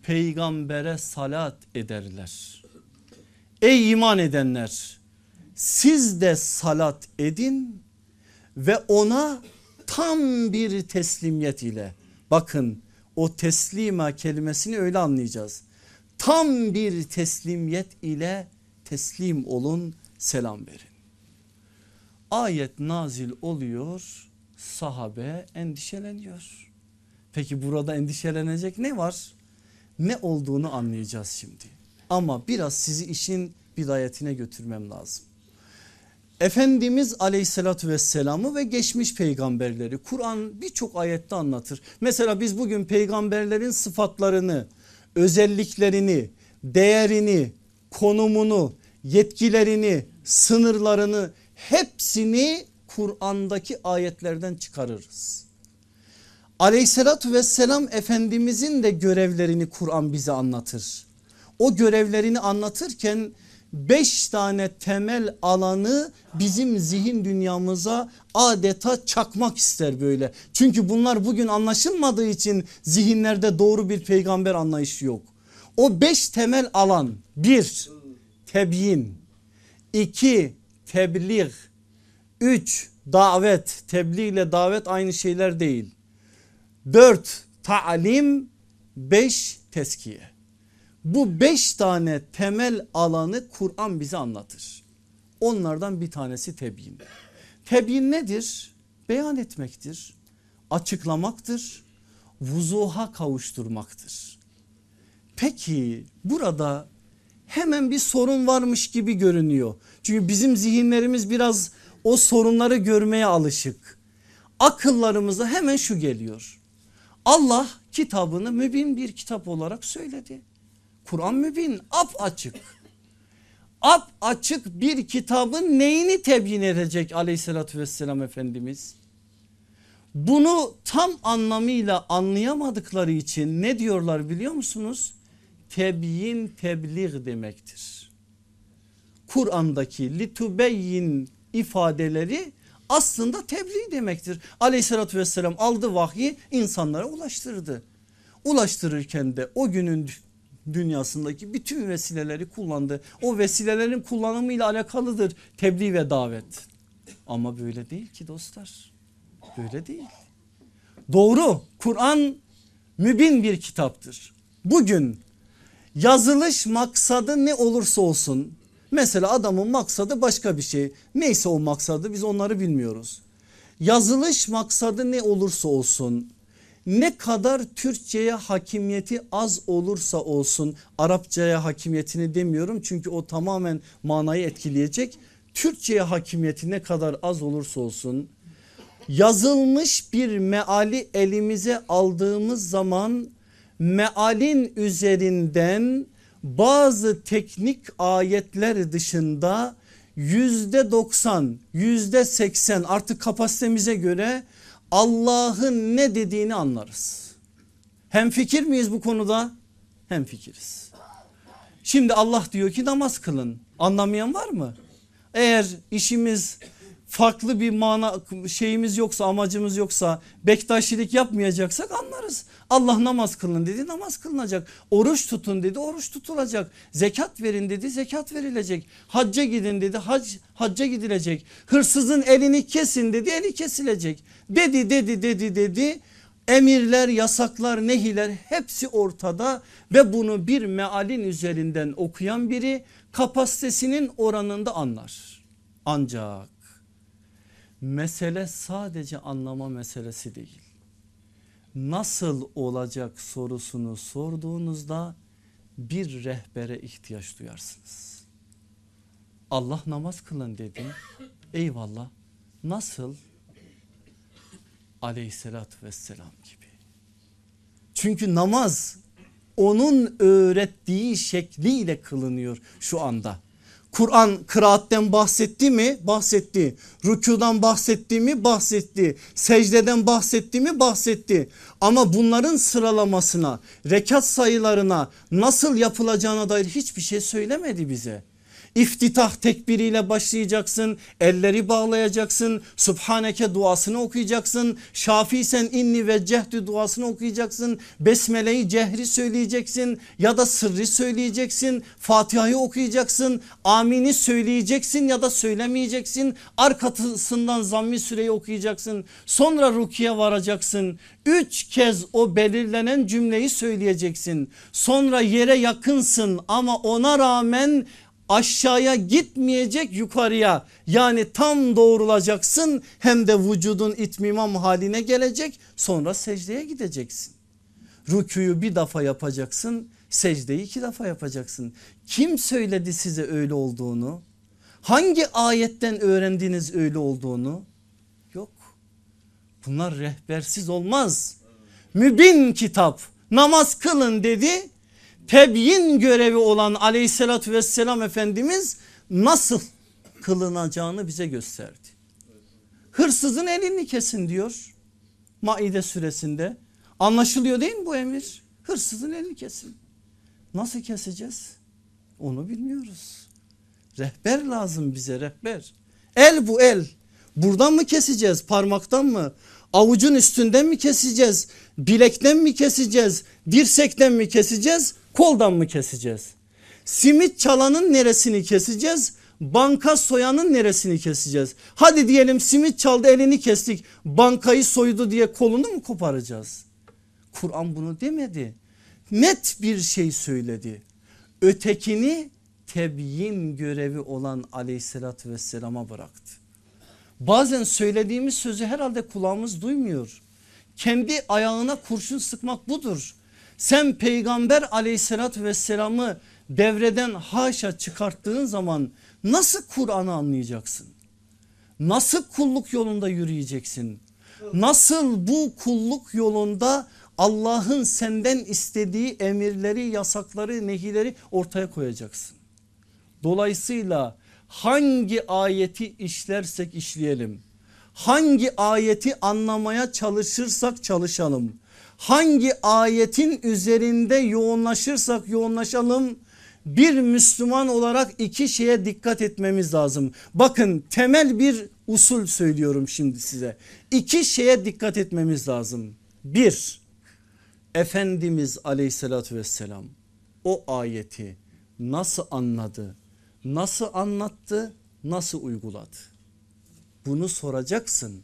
peygambere salat ederler. Ey iman edenler siz de salat edin ve ona tam bir teslimiyet ile bakın o teslima kelimesini öyle anlayacağız. Tam bir teslimiyet ile teslim olun selam verin. Ayet nazil oluyor sahabe endişeleniyor. Peki burada endişelenecek ne var? Ne olduğunu anlayacağız şimdi. Ama biraz sizi işin bidayetine götürmem lazım. Efendimiz aleyhissalatü vesselamı ve geçmiş peygamberleri Kur'an birçok ayette anlatır. Mesela biz bugün peygamberlerin sıfatlarını, özelliklerini, değerini, konumunu, yetkilerini, sınırlarını hepsini Kur'an'daki ayetlerden çıkarırız. Aleyhissalatü vesselam Efendimizin de görevlerini Kur'an bize anlatır. O görevlerini anlatırken beş tane temel alanı bizim zihin dünyamıza adeta çakmak ister böyle. Çünkü bunlar bugün anlaşılmadığı için zihinlerde doğru bir peygamber anlayışı yok. O beş temel alan bir tebyin, iki tebliğ, üç davet, tebliğ ile davet aynı şeyler değil. Dört talim, beş teskiye. Bu beş tane temel alanı Kur'an bize anlatır. Onlardan bir tanesi tebyin. Tebyin nedir? Beyan etmektir, açıklamaktır, vuzuha kavuşturmaktır. Peki burada hemen bir sorun varmış gibi görünüyor. Çünkü bizim zihinlerimiz biraz o sorunları görmeye alışık. Akıllarımıza hemen şu geliyor. Allah kitabını mübin bir kitap olarak söyledi. Kur'an mübin ap açık. Ap açık bir kitabın neyini tebyin edecek aleyhissalatü vesselam Efendimiz? Bunu tam anlamıyla anlayamadıkları için ne diyorlar biliyor musunuz? Tebyin tebliğ demektir. Kur'an'daki litubeyyin ifadeleri aslında tebliğ demektir. Aleyhissalatü vesselam aldı vahyi insanlara ulaştırdı. Ulaştırırken de o günün dünyasındaki bütün vesileleri kullandı. O vesilelerin kullanımıyla alakalıdır tebliğ ve davet. Ama böyle değil ki dostlar. Böyle değil. Doğru Kur'an mübin bir kitaptır. Bugün yazılış maksadı ne olursa olsun mesela adamın maksadı başka bir şey neyse o maksadı biz onları bilmiyoruz. Yazılış maksadı ne olursa olsun ne kadar Türkçe'ye hakimiyeti az olursa olsun Arapçaya hakimiyetini demiyorum çünkü o tamamen manayı etkileyecek. Türkçe'ye hakimiyeti ne kadar az olursa olsun yazılmış bir meali elimize aldığımız zaman mealin üzerinden bazı teknik ayetler dışında yüzde doksan yüzde seksen artık kapasitemize göre Allah'ın ne dediğini anlarız. Hem fikir miyiz bu konuda? Hem fikiriz. Şimdi Allah diyor ki namaz kılın. Anlamayan var mı? Eğer işimiz farklı bir mana şeyimiz yoksa amacımız yoksa Bektaşilik yapmayacaksak anlarız. Allah namaz kılın dedi namaz kılınacak. Oruç tutun dedi oruç tutulacak. Zekat verin dedi zekat verilecek. Hacca gidin dedi hac, hacca gidilecek. Hırsızın elini kesin dedi eli kesilecek. Dedi dedi dedi dedi. Emirler, yasaklar, nehiler hepsi ortada ve bunu bir mealin üzerinden okuyan biri kapasitesinin oranında anlar. Ancak mesele sadece anlama meselesi değil. Nasıl olacak sorusunu sorduğunuzda bir rehbere ihtiyaç duyarsınız. Allah namaz kılın dedi. Eyvallah Nasıl? Aleyhissalatü vesselam gibi. Çünkü namaz onun öğrettiği şekliyle kılınıyor şu anda. Kur'an kıraatten bahsetti mi? Bahsetti. Rükudan bahsetti mi? Bahsetti. Secdeden bahsetti mi? Bahsetti. Ama bunların sıralamasına, rekat sayılarına nasıl yapılacağına dair hiçbir şey söylemedi bize. İftitah tekbiriyle başlayacaksın. Elleri bağlayacaksın. Subhaneke duasını okuyacaksın. Şafi sen inni ve cehdü duasını okuyacaksın. Besmeleyi cehri söyleyeceksin ya da sırrı söyleyeceksin. Fatiha'yı okuyacaksın. Amini söyleyeceksin ya da söylemeyeceksin. Arkasından zammi süreyi okuyacaksın. Sonra rukiye varacaksın. Üç kez o belirlenen cümleyi söyleyeceksin. Sonra yere yakınsın ama ona rağmen aşağıya gitmeyecek yukarıya yani tam doğrulacaksın hem de vücudun itmimam haline gelecek sonra secdeye gideceksin. Rüküyü bir defa yapacaksın secdeyi iki defa yapacaksın. Kim söyledi size öyle olduğunu? Hangi ayetten öğrendiniz öyle olduğunu? Yok. Bunlar rehbersiz olmaz. Mübin kitap namaz kılın dedi tebyin görevi olan aleyhissalatü vesselam Efendimiz nasıl kılınacağını bize gösterdi. Hırsızın elini kesin diyor Maide suresinde. Anlaşılıyor değil mi bu emir? Hırsızın elini kesin. Nasıl keseceğiz? Onu bilmiyoruz. Rehber lazım bize rehber. El bu el. Buradan mı keseceğiz parmaktan mı? Avucun üstünden mi keseceğiz? Bilekten mi keseceğiz? Dirsekten mi keseceğiz? Koldan mı keseceğiz? Simit çalanın neresini keseceğiz? Banka soyanın neresini keseceğiz? Hadi diyelim simit çaldı elini kestik. Bankayı soydu diye kolunu mu koparacağız? Kur'an bunu demedi. Net bir şey söyledi. Ötekini tebyin görevi olan aleyhissalatü vesselama bıraktı. Bazen söylediğimiz sözü herhalde kulağımız duymuyor. Kendi ayağına kurşun sıkmak budur. Sen peygamber aleyhissalatü vesselamı devreden haşa çıkarttığın zaman nasıl Kur'an'ı anlayacaksın? Nasıl kulluk yolunda yürüyeceksin? Nasıl bu kulluk yolunda Allah'ın senden istediği emirleri, yasakları, nehileri ortaya koyacaksın? Dolayısıyla hangi ayeti işlersek işleyelim. Hangi ayeti anlamaya çalışırsak çalışalım. Hangi ayetin üzerinde yoğunlaşırsak yoğunlaşalım. Bir Müslüman olarak iki şeye dikkat etmemiz lazım. Bakın temel bir usul söylüyorum şimdi size. İki şeye dikkat etmemiz lazım. Bir, Efendimiz aleyhissalatü vesselam o ayeti nasıl anladı? Nasıl anlattı? Nasıl uyguladı? Bunu soracaksın.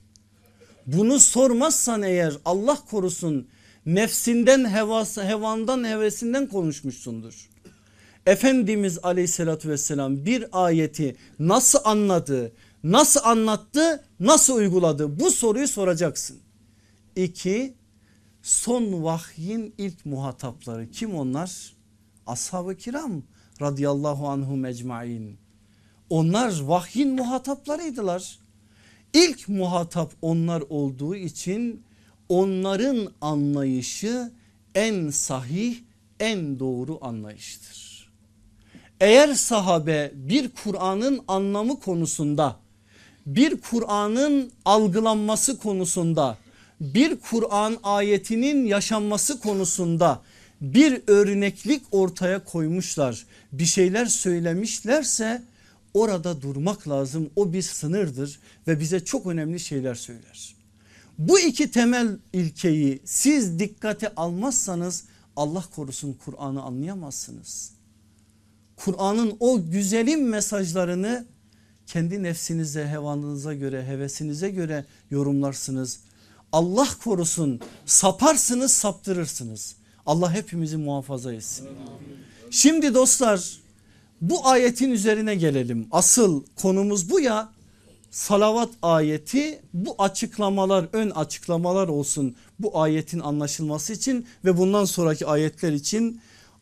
Bunu sormazsan eğer Allah korusun nefsinden hevası, hevandan hevesinden konuşmuşsundur. Efendimiz aleyhissalatü vesselam bir ayeti nasıl anladı, nasıl anlattı, nasıl uyguladı bu soruyu soracaksın. İki son vahyin ilk muhatapları kim onlar? Ashab-ı kiram radıyallahu anhum ecmain. Onlar vahyin muhataplarıydılar. İlk muhatap onlar olduğu için onların anlayışı en sahih en doğru anlayıştır. Eğer sahabe bir Kur'an'ın anlamı konusunda bir Kur'an'ın algılanması konusunda bir Kur'an ayetinin yaşanması konusunda bir örneklik ortaya koymuşlar bir şeyler söylemişlerse orada durmak lazım o bir sınırdır ve bize çok önemli şeyler söyler. Bu iki temel ilkeyi siz dikkate almazsanız Allah korusun Kur'an'ı anlayamazsınız. Kur'an'ın o güzelim mesajlarını kendi nefsinize, hevanınıza göre, hevesinize göre yorumlarsınız. Allah korusun saparsınız, saptırırsınız. Allah hepimizi muhafaza etsin. Şimdi dostlar bu ayetin üzerine gelelim. Asıl konumuz bu ya salavat ayeti bu açıklamalar ön açıklamalar olsun bu ayetin anlaşılması için ve bundan sonraki ayetler için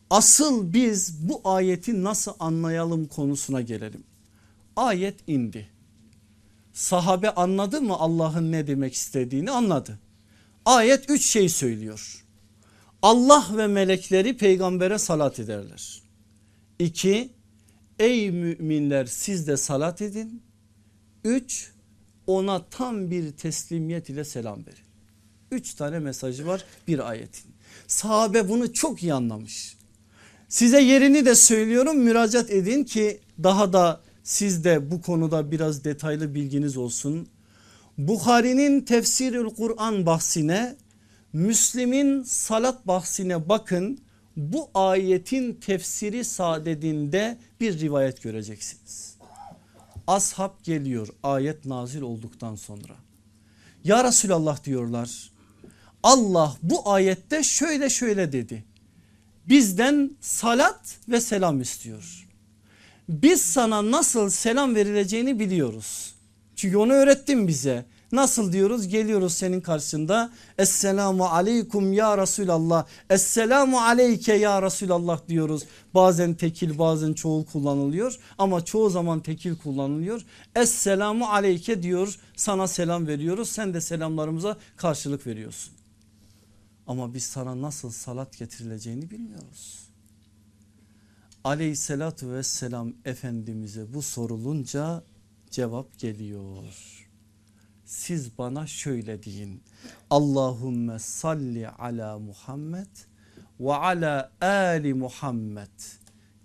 asıl biz bu ayeti nasıl anlayalım konusuna gelelim. Ayet indi. Sahabe anladı mı Allah'ın ne demek istediğini anladı. Ayet üç şey söylüyor. Allah ve melekleri peygambere salat ederler. İki, ey müminler siz de salat edin. Üç, ona tam bir teslimiyet ile selam verin. Üç tane mesajı var bir ayetin. Sahabe bunu çok iyi anlamış. Size yerini de söylüyorum müracaat edin ki daha da siz de bu konuda biraz detaylı bilginiz olsun. Bukhari'nin tefsirül Kur'an bahsine Müslim'in salat bahsine bakın bu ayetin tefsiri sadedinde bir rivayet göreceksiniz. Ashab geliyor ayet nazil olduktan sonra. Ya Resulallah diyorlar Allah bu ayette şöyle şöyle dedi. Bizden salat ve selam istiyor. Biz sana nasıl selam verileceğini biliyoruz. Çünkü onu öğrettin bize. Nasıl diyoruz? Geliyoruz senin karşında. Esselamu aleykum ya Resulallah. Esselamu aleyke ya Resulallah diyoruz. Bazen tekil bazen çoğul kullanılıyor ama çoğu zaman tekil kullanılıyor. Esselamu aleyke diyor sana selam veriyoruz. Sen de selamlarımıza karşılık veriyorsun. Ama biz sana nasıl salat getirileceğini bilmiyoruz. Aleyhissalatü vesselam Efendimiz'e bu sorulunca cevap geliyor siz bana şöyle deyin. Allahümme salli ala Muhammed ve ala ali Muhammed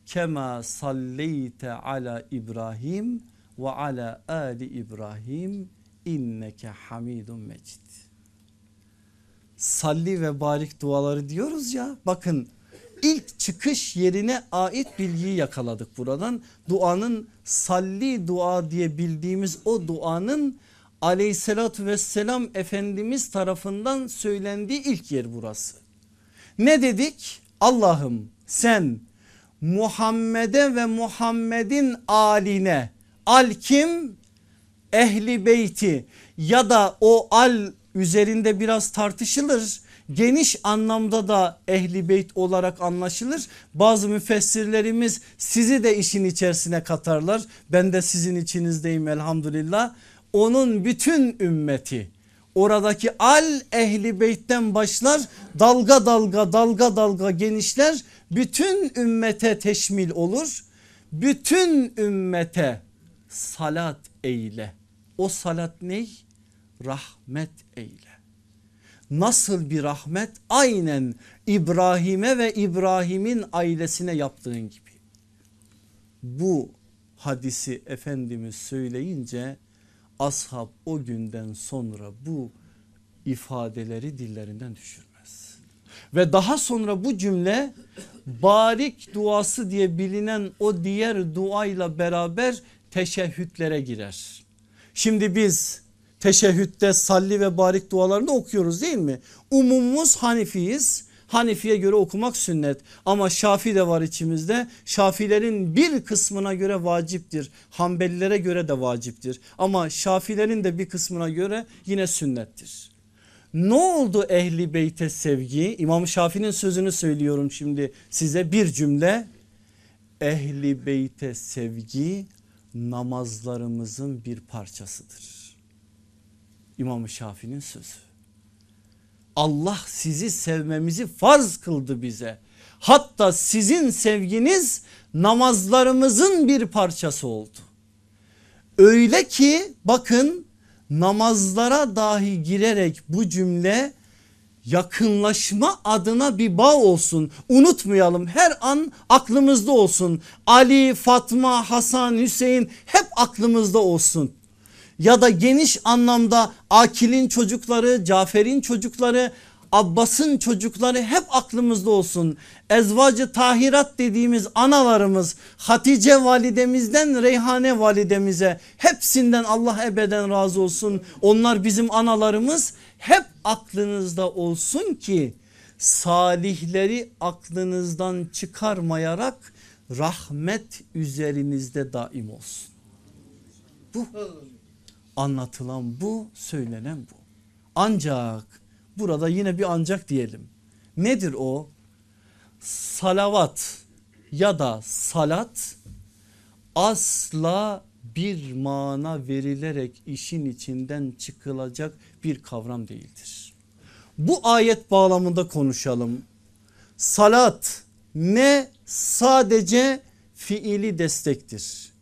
kema salleyte ala İbrahim ve ala ali İbrahim inneke hamidun mecid. Salli ve barik duaları diyoruz ya bakın ilk çıkış yerine ait bilgiyi yakaladık buradan. Duanın salli dua diye bildiğimiz o duanın aleyhissalatü vesselam Efendimiz tarafından söylendiği ilk yer burası. Ne dedik? Allah'ım sen Muhammed'e ve Muhammed'in aline al kim? Ehli beyti ya da o al üzerinde biraz tartışılır. Geniş anlamda da ehli beyt olarak anlaşılır. Bazı müfessirlerimiz sizi de işin içerisine katarlar. Ben de sizin içinizdeyim elhamdülillah onun bütün ümmeti. Oradaki al ehli beytten başlar dalga dalga dalga dalga genişler bütün ümmete teşmil olur. Bütün ümmete salat eyle. O salat ne rahmet eyle. Nasıl bir rahmet? Aynen İbrahim'e ve İbrahim'in ailesine yaptığın gibi. Bu hadisi Efendimiz söyleyince ashab o günden sonra bu ifadeleri dillerinden düşürmez. Ve daha sonra bu cümle barik duası diye bilinen o diğer duayla beraber teşehhütlere girer. Şimdi biz teşehhütte salli ve barik dualarını okuyoruz değil mi? Umumumuz Hanifiyiz Hanifi'ye göre okumak sünnet ama Şafi de var içimizde. Şafilerin bir kısmına göre vaciptir. Hanbelilere göre de vaciptir. Ama Şafilerin de bir kısmına göre yine sünnettir. Ne oldu ehli beyte sevgi? İmam Şafi'nin sözünü söylüyorum şimdi size bir cümle. Ehli beyte sevgi namazlarımızın bir parçasıdır. İmam Şafi'nin sözü. Allah sizi sevmemizi farz kıldı bize. Hatta sizin sevginiz namazlarımızın bir parçası oldu. Öyle ki bakın namazlara dahi girerek bu cümle yakınlaşma adına bir bağ olsun. Unutmayalım her an aklımızda olsun. Ali, Fatma, Hasan, Hüseyin hep aklımızda olsun ya da geniş anlamda Akil'in çocukları, Cafer'in çocukları, Abbas'ın çocukları hep aklımızda olsun. Ezvacı tahirat dediğimiz analarımız Hatice validemizden Reyhane validemize hepsinden Allah ebeden razı olsun. Onlar bizim analarımız hep aklınızda olsun ki salihleri aklınızdan çıkarmayarak rahmet üzerinizde daim olsun. Bu Anlatılan bu söylenen bu. Ancak burada yine bir ancak diyelim. Nedir o? Salavat ya da salat asla bir mana verilerek işin içinden çıkılacak bir kavram değildir. Bu ayet bağlamında konuşalım. Salat ne sadece fiili destektir.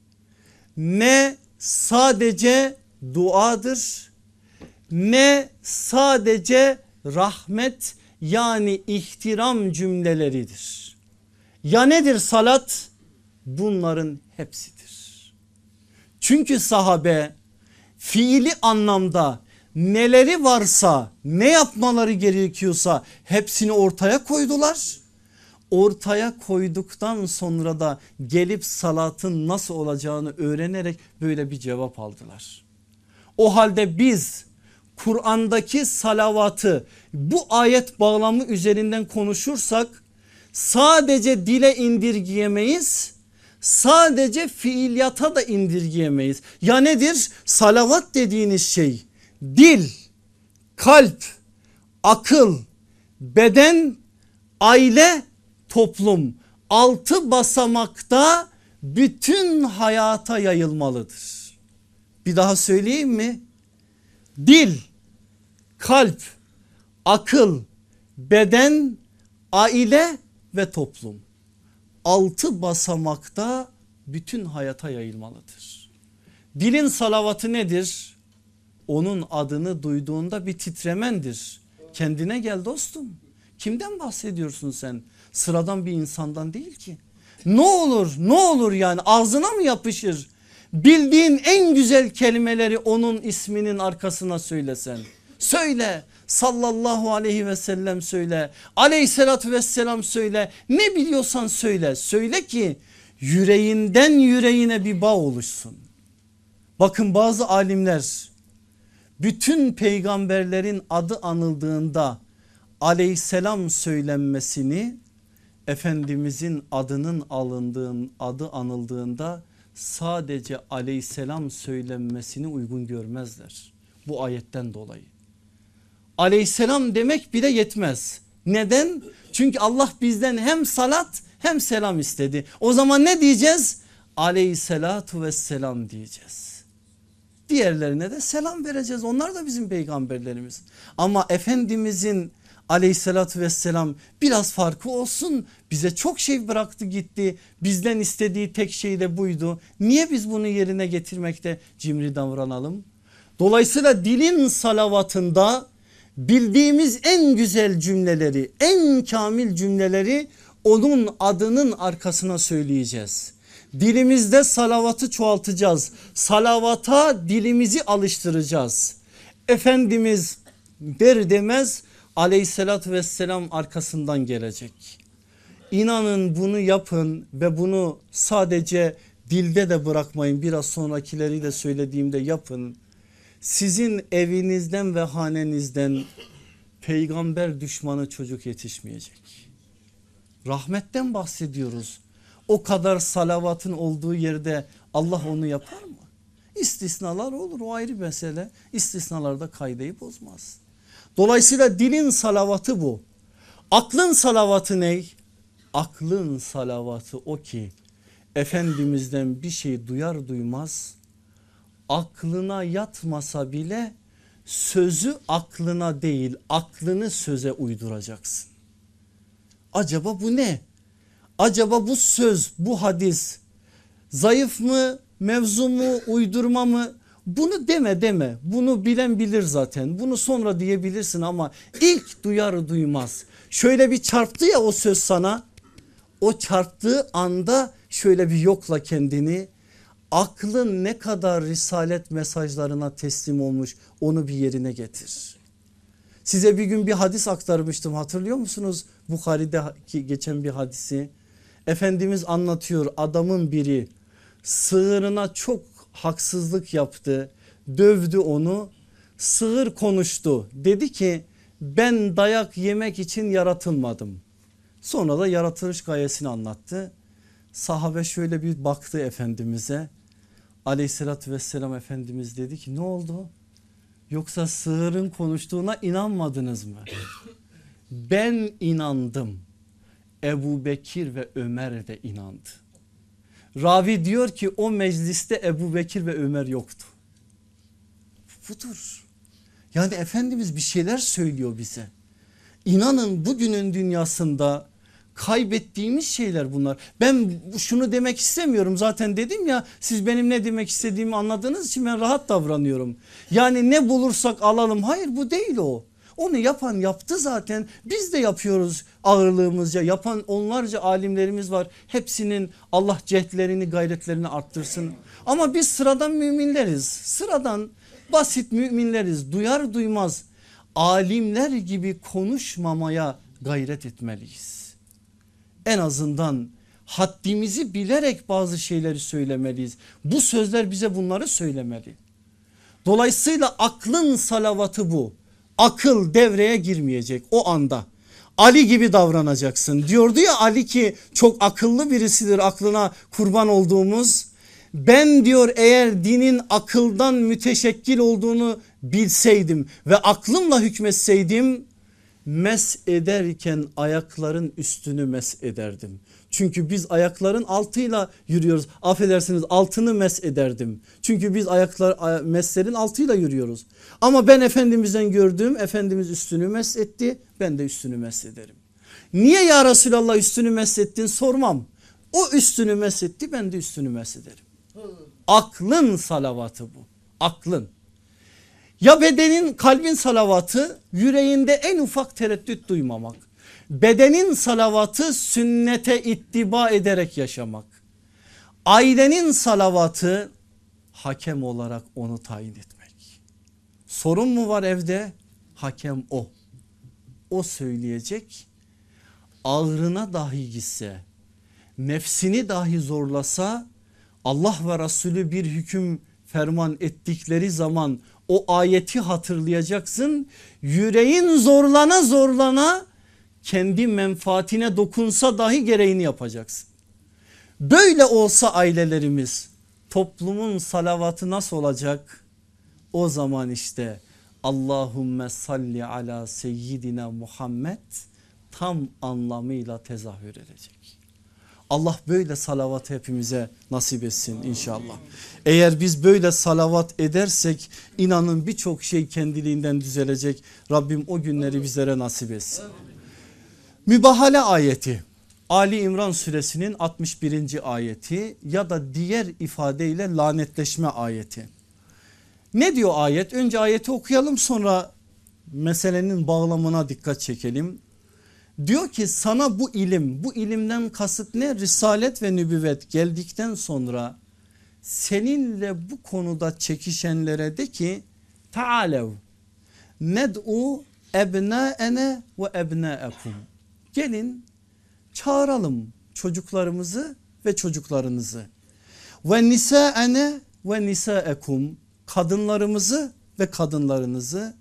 Ne sadece duadır. Ne sadece rahmet yani ihtiram cümleleridir. Ya nedir salat? Bunların hepsidir. Çünkü sahabe fiili anlamda neleri varsa ne yapmaları gerekiyorsa hepsini ortaya koydular. Ortaya koyduktan sonra da gelip salatın nasıl olacağını öğrenerek böyle bir cevap aldılar. O halde biz Kur'an'daki salavatı bu ayet bağlamı üzerinden konuşursak sadece dile indirgeyemeyiz sadece fiiliyata da indirgeyemeyiz. Ya nedir? Salavat dediğiniz şey dil, kalp, akıl, beden, aile, toplum altı basamakta bütün hayata yayılmalıdır. Bir daha söyleyeyim mi? Dil, kalp, akıl, beden, aile ve toplum altı basamakta bütün hayata yayılmalıdır. Dilin salavatı nedir? Onun adını duyduğunda bir titremendir. Kendine gel dostum. Kimden bahsediyorsun sen? Sıradan bir insandan değil ki. Ne olur ne olur yani ağzına mı yapışır? Bildiğin en güzel kelimeleri onun isminin arkasına söylesen. Söyle sallallahu aleyhi ve sellem söyle. Aleyhissalatü vesselam söyle. Ne biliyorsan söyle. Söyle ki yüreğinden yüreğine bir bağ oluşsun. Bakın bazı alimler bütün peygamberlerin adı anıldığında aleyhisselam söylenmesini Efendimizin adının alındığın adı anıldığında sadece aleyhisselam söylenmesini uygun görmezler. Bu ayetten dolayı. Aleyhisselam demek bile yetmez. Neden? Çünkü Allah bizden hem salat hem selam istedi. O zaman ne diyeceğiz? Aleyhissalatu vesselam diyeceğiz. Diğerlerine de selam vereceğiz. Onlar da bizim peygamberlerimiz. Ama Efendimizin aleyhissalatü vesselam biraz farkı olsun. Bize çok şey bıraktı gitti. Bizden istediği tek şey de buydu. Niye biz bunu yerine getirmekte cimri davranalım? Dolayısıyla dilin salavatında bildiğimiz en güzel cümleleri en kamil cümleleri onun adının arkasına söyleyeceğiz. Dilimizde salavatı çoğaltacağız. Salavata dilimizi alıştıracağız. Efendimiz der demez aleyhissalatü vesselam arkasından gelecek. İnanın bunu yapın ve bunu sadece dilde de bırakmayın biraz sonrakileri de söylediğimde yapın. Sizin evinizden ve hanenizden peygamber düşmanı çocuk yetişmeyecek. Rahmetten bahsediyoruz. O kadar salavatın olduğu yerde Allah onu yapar mı? İstisnalar olur o ayrı mesele. İstisnalarda kaydeyi bozmaz. Dolayısıyla dilin salavatı bu. Aklın salavatı ne? Aklın salavatı o ki Efendimizden bir şey duyar duymaz aklına yatmasa bile sözü aklına değil aklını söze uyduracaksın. Acaba bu ne? Acaba bu söz bu hadis zayıf mı mevzu mu uydurma mı bunu deme deme bunu bilen bilir zaten bunu sonra diyebilirsin ama ilk duyar duymaz şöyle bir çarptı ya o söz sana o çarptığı anda şöyle bir yokla kendini aklın ne kadar risalet mesajlarına teslim olmuş onu bir yerine getir. Size bir gün bir hadis aktarmıştım hatırlıyor musunuz? Bukhari'de geçen bir hadisi. Efendimiz anlatıyor adamın biri sığırına çok haksızlık yaptı dövdü onu sığır konuştu dedi ki ben dayak yemek için yaratılmadım. Sonra da yaratılış gayesini anlattı. Sahabe şöyle bir baktı Efendimiz'e aleyhissalatü vesselam Efendimiz dedi ki ne oldu? Yoksa sığırın konuştuğuna inanmadınız mı? Ben inandım. Ebu Bekir ve Ömer de inandı. Ravi diyor ki o mecliste Ebu Bekir ve Ömer yoktu. Budur. Yani Efendimiz bir şeyler söylüyor bize. İnanın bugünün dünyasında kaybettiğimiz şeyler bunlar. Ben şunu demek istemiyorum zaten dedim ya siz benim ne demek istediğimi anladığınız için ben rahat davranıyorum. Yani ne bulursak alalım hayır bu değil o. Onu yapan yaptı zaten biz de yapıyoruz ağırlığımızca yapan onlarca alimlerimiz var. Hepsinin Allah cehdlerini gayretlerini arttırsın. Ama biz sıradan müminleriz sıradan basit müminleriz duyar duymaz alimler gibi konuşmamaya gayret etmeliyiz. En azından haddimizi bilerek bazı şeyleri söylemeliyiz. Bu sözler bize bunları söylemeli. Dolayısıyla aklın salavatı bu. Akıl devreye girmeyecek o anda. Ali gibi davranacaksın. Diyordu ya Ali ki çok akıllı birisidir aklına kurban olduğumuz. Ben diyor eğer dinin akıldan müteşekkil olduğunu bilseydim ve aklımla hükmetseydim mes ederken ayakların üstünü mes ederdim. Çünkü biz ayakların altıyla yürüyoruz. Affedersiniz altını mes ederdim. Çünkü biz ayaklar meslerin altıyla yürüyoruz. Ama ben Efendimiz'den gördüğüm Efendimiz üstünü mes etti. Ben de üstünü mes ederim. Niye ya Resulallah üstünü mes ettin sormam. O üstünü mes etti ben de üstünü mes ederim. Aklın salavatı bu. Aklın. Ya bedenin kalbin salavatı yüreğinde en ufak tereddüt duymamak. Bedenin salavatı sünnete ittiba ederek yaşamak. Ailenin salavatı hakem olarak onu tayin etmek. Sorun mu var evde? Hakem o. O söyleyecek. Ağrına dahi gitse, nefsini dahi zorlasa Allah ve Resulü bir hüküm ferman ettikleri zaman o ayeti hatırlayacaksın. Yüreğin zorlana zorlana kendi menfaatine dokunsa dahi gereğini yapacaksın. Böyle olsa ailelerimiz toplumun salavatı nasıl olacak? O zaman işte Allahümme salli ala seyyidina Muhammed tam anlamıyla tezahür edecek. Allah böyle salavat hepimize nasip etsin inşallah. Eğer biz böyle salavat edersek inanın birçok şey kendiliğinden düzelecek. Rabbim o günleri bizlere nasip etsin. Mübahale ayeti Ali İmran suresinin 61. ayeti ya da diğer ifadeyle lanetleşme ayeti. Ne diyor ayet? Önce ayeti okuyalım sonra meselenin bağlamına dikkat çekelim. Diyor ki sana bu ilim bu ilimden kasıt ne? Risalet ve nübüvvet geldikten sonra seninle bu konuda çekişenlere de ki taalev ned'u ebnaene ve ebnaekum gelin çağıralım çocuklarımızı ve çocuklarınızı ve nisaene ve nisaekum kadınlarımızı ve kadınlarınızı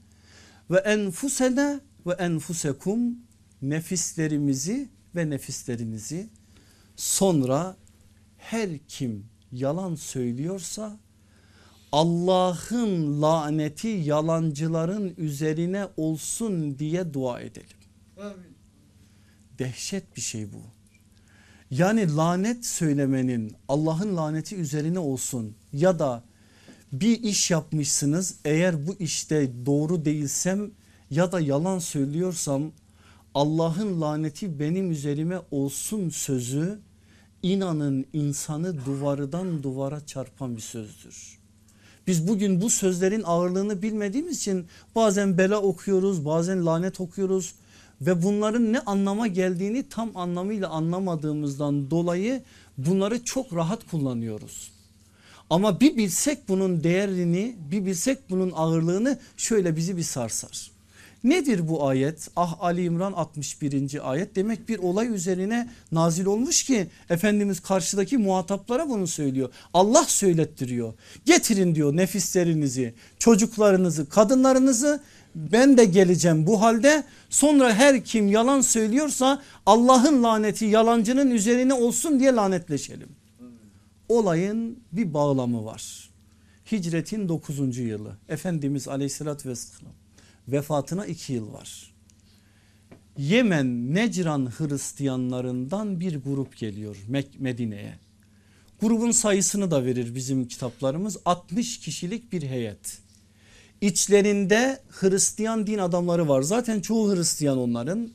ve enfusene ve enfusekum nefislerimizi ve nefislerinizi sonra her kim yalan söylüyorsa Allah'ın laneti yalancıların üzerine olsun diye dua edelim. Amin. Dehşet bir şey bu. Yani lanet söylemenin Allah'ın laneti üzerine olsun ya da bir iş yapmışsınız eğer bu işte doğru değilsem ya da yalan söylüyorsam Allah'ın laneti benim üzerime olsun sözü inanın insanı duvardan duvara çarpan bir sözdür. Biz bugün bu sözlerin ağırlığını bilmediğimiz için bazen bela okuyoruz bazen lanet okuyoruz ve bunların ne anlama geldiğini tam anlamıyla anlamadığımızdan dolayı bunları çok rahat kullanıyoruz. Ama bir bilsek bunun değerini bir bilsek bunun ağırlığını şöyle bizi bir sarsar. Nedir bu ayet? Ah Ali İmran 61. ayet demek bir olay üzerine nazil olmuş ki Efendimiz karşıdaki muhataplara bunu söylüyor. Allah söylettiriyor. Getirin diyor nefislerinizi, çocuklarınızı, kadınlarınızı ben de geleceğim bu halde sonra her kim yalan söylüyorsa Allah'ın laneti yalancının üzerine olsun diye lanetleşelim. Olayın bir bağlamı var. Hicretin 9. yılı Efendimiz aleyhissalatü vesselam vefatına iki yıl var. Yemen Necran Hristiyanlarından bir grup geliyor Medine'ye. grubun sayısını da verir bizim kitaplarımız 60 kişilik bir heyet. İçlerinde Hristiyan din adamları var zaten çoğu Hristiyan onların.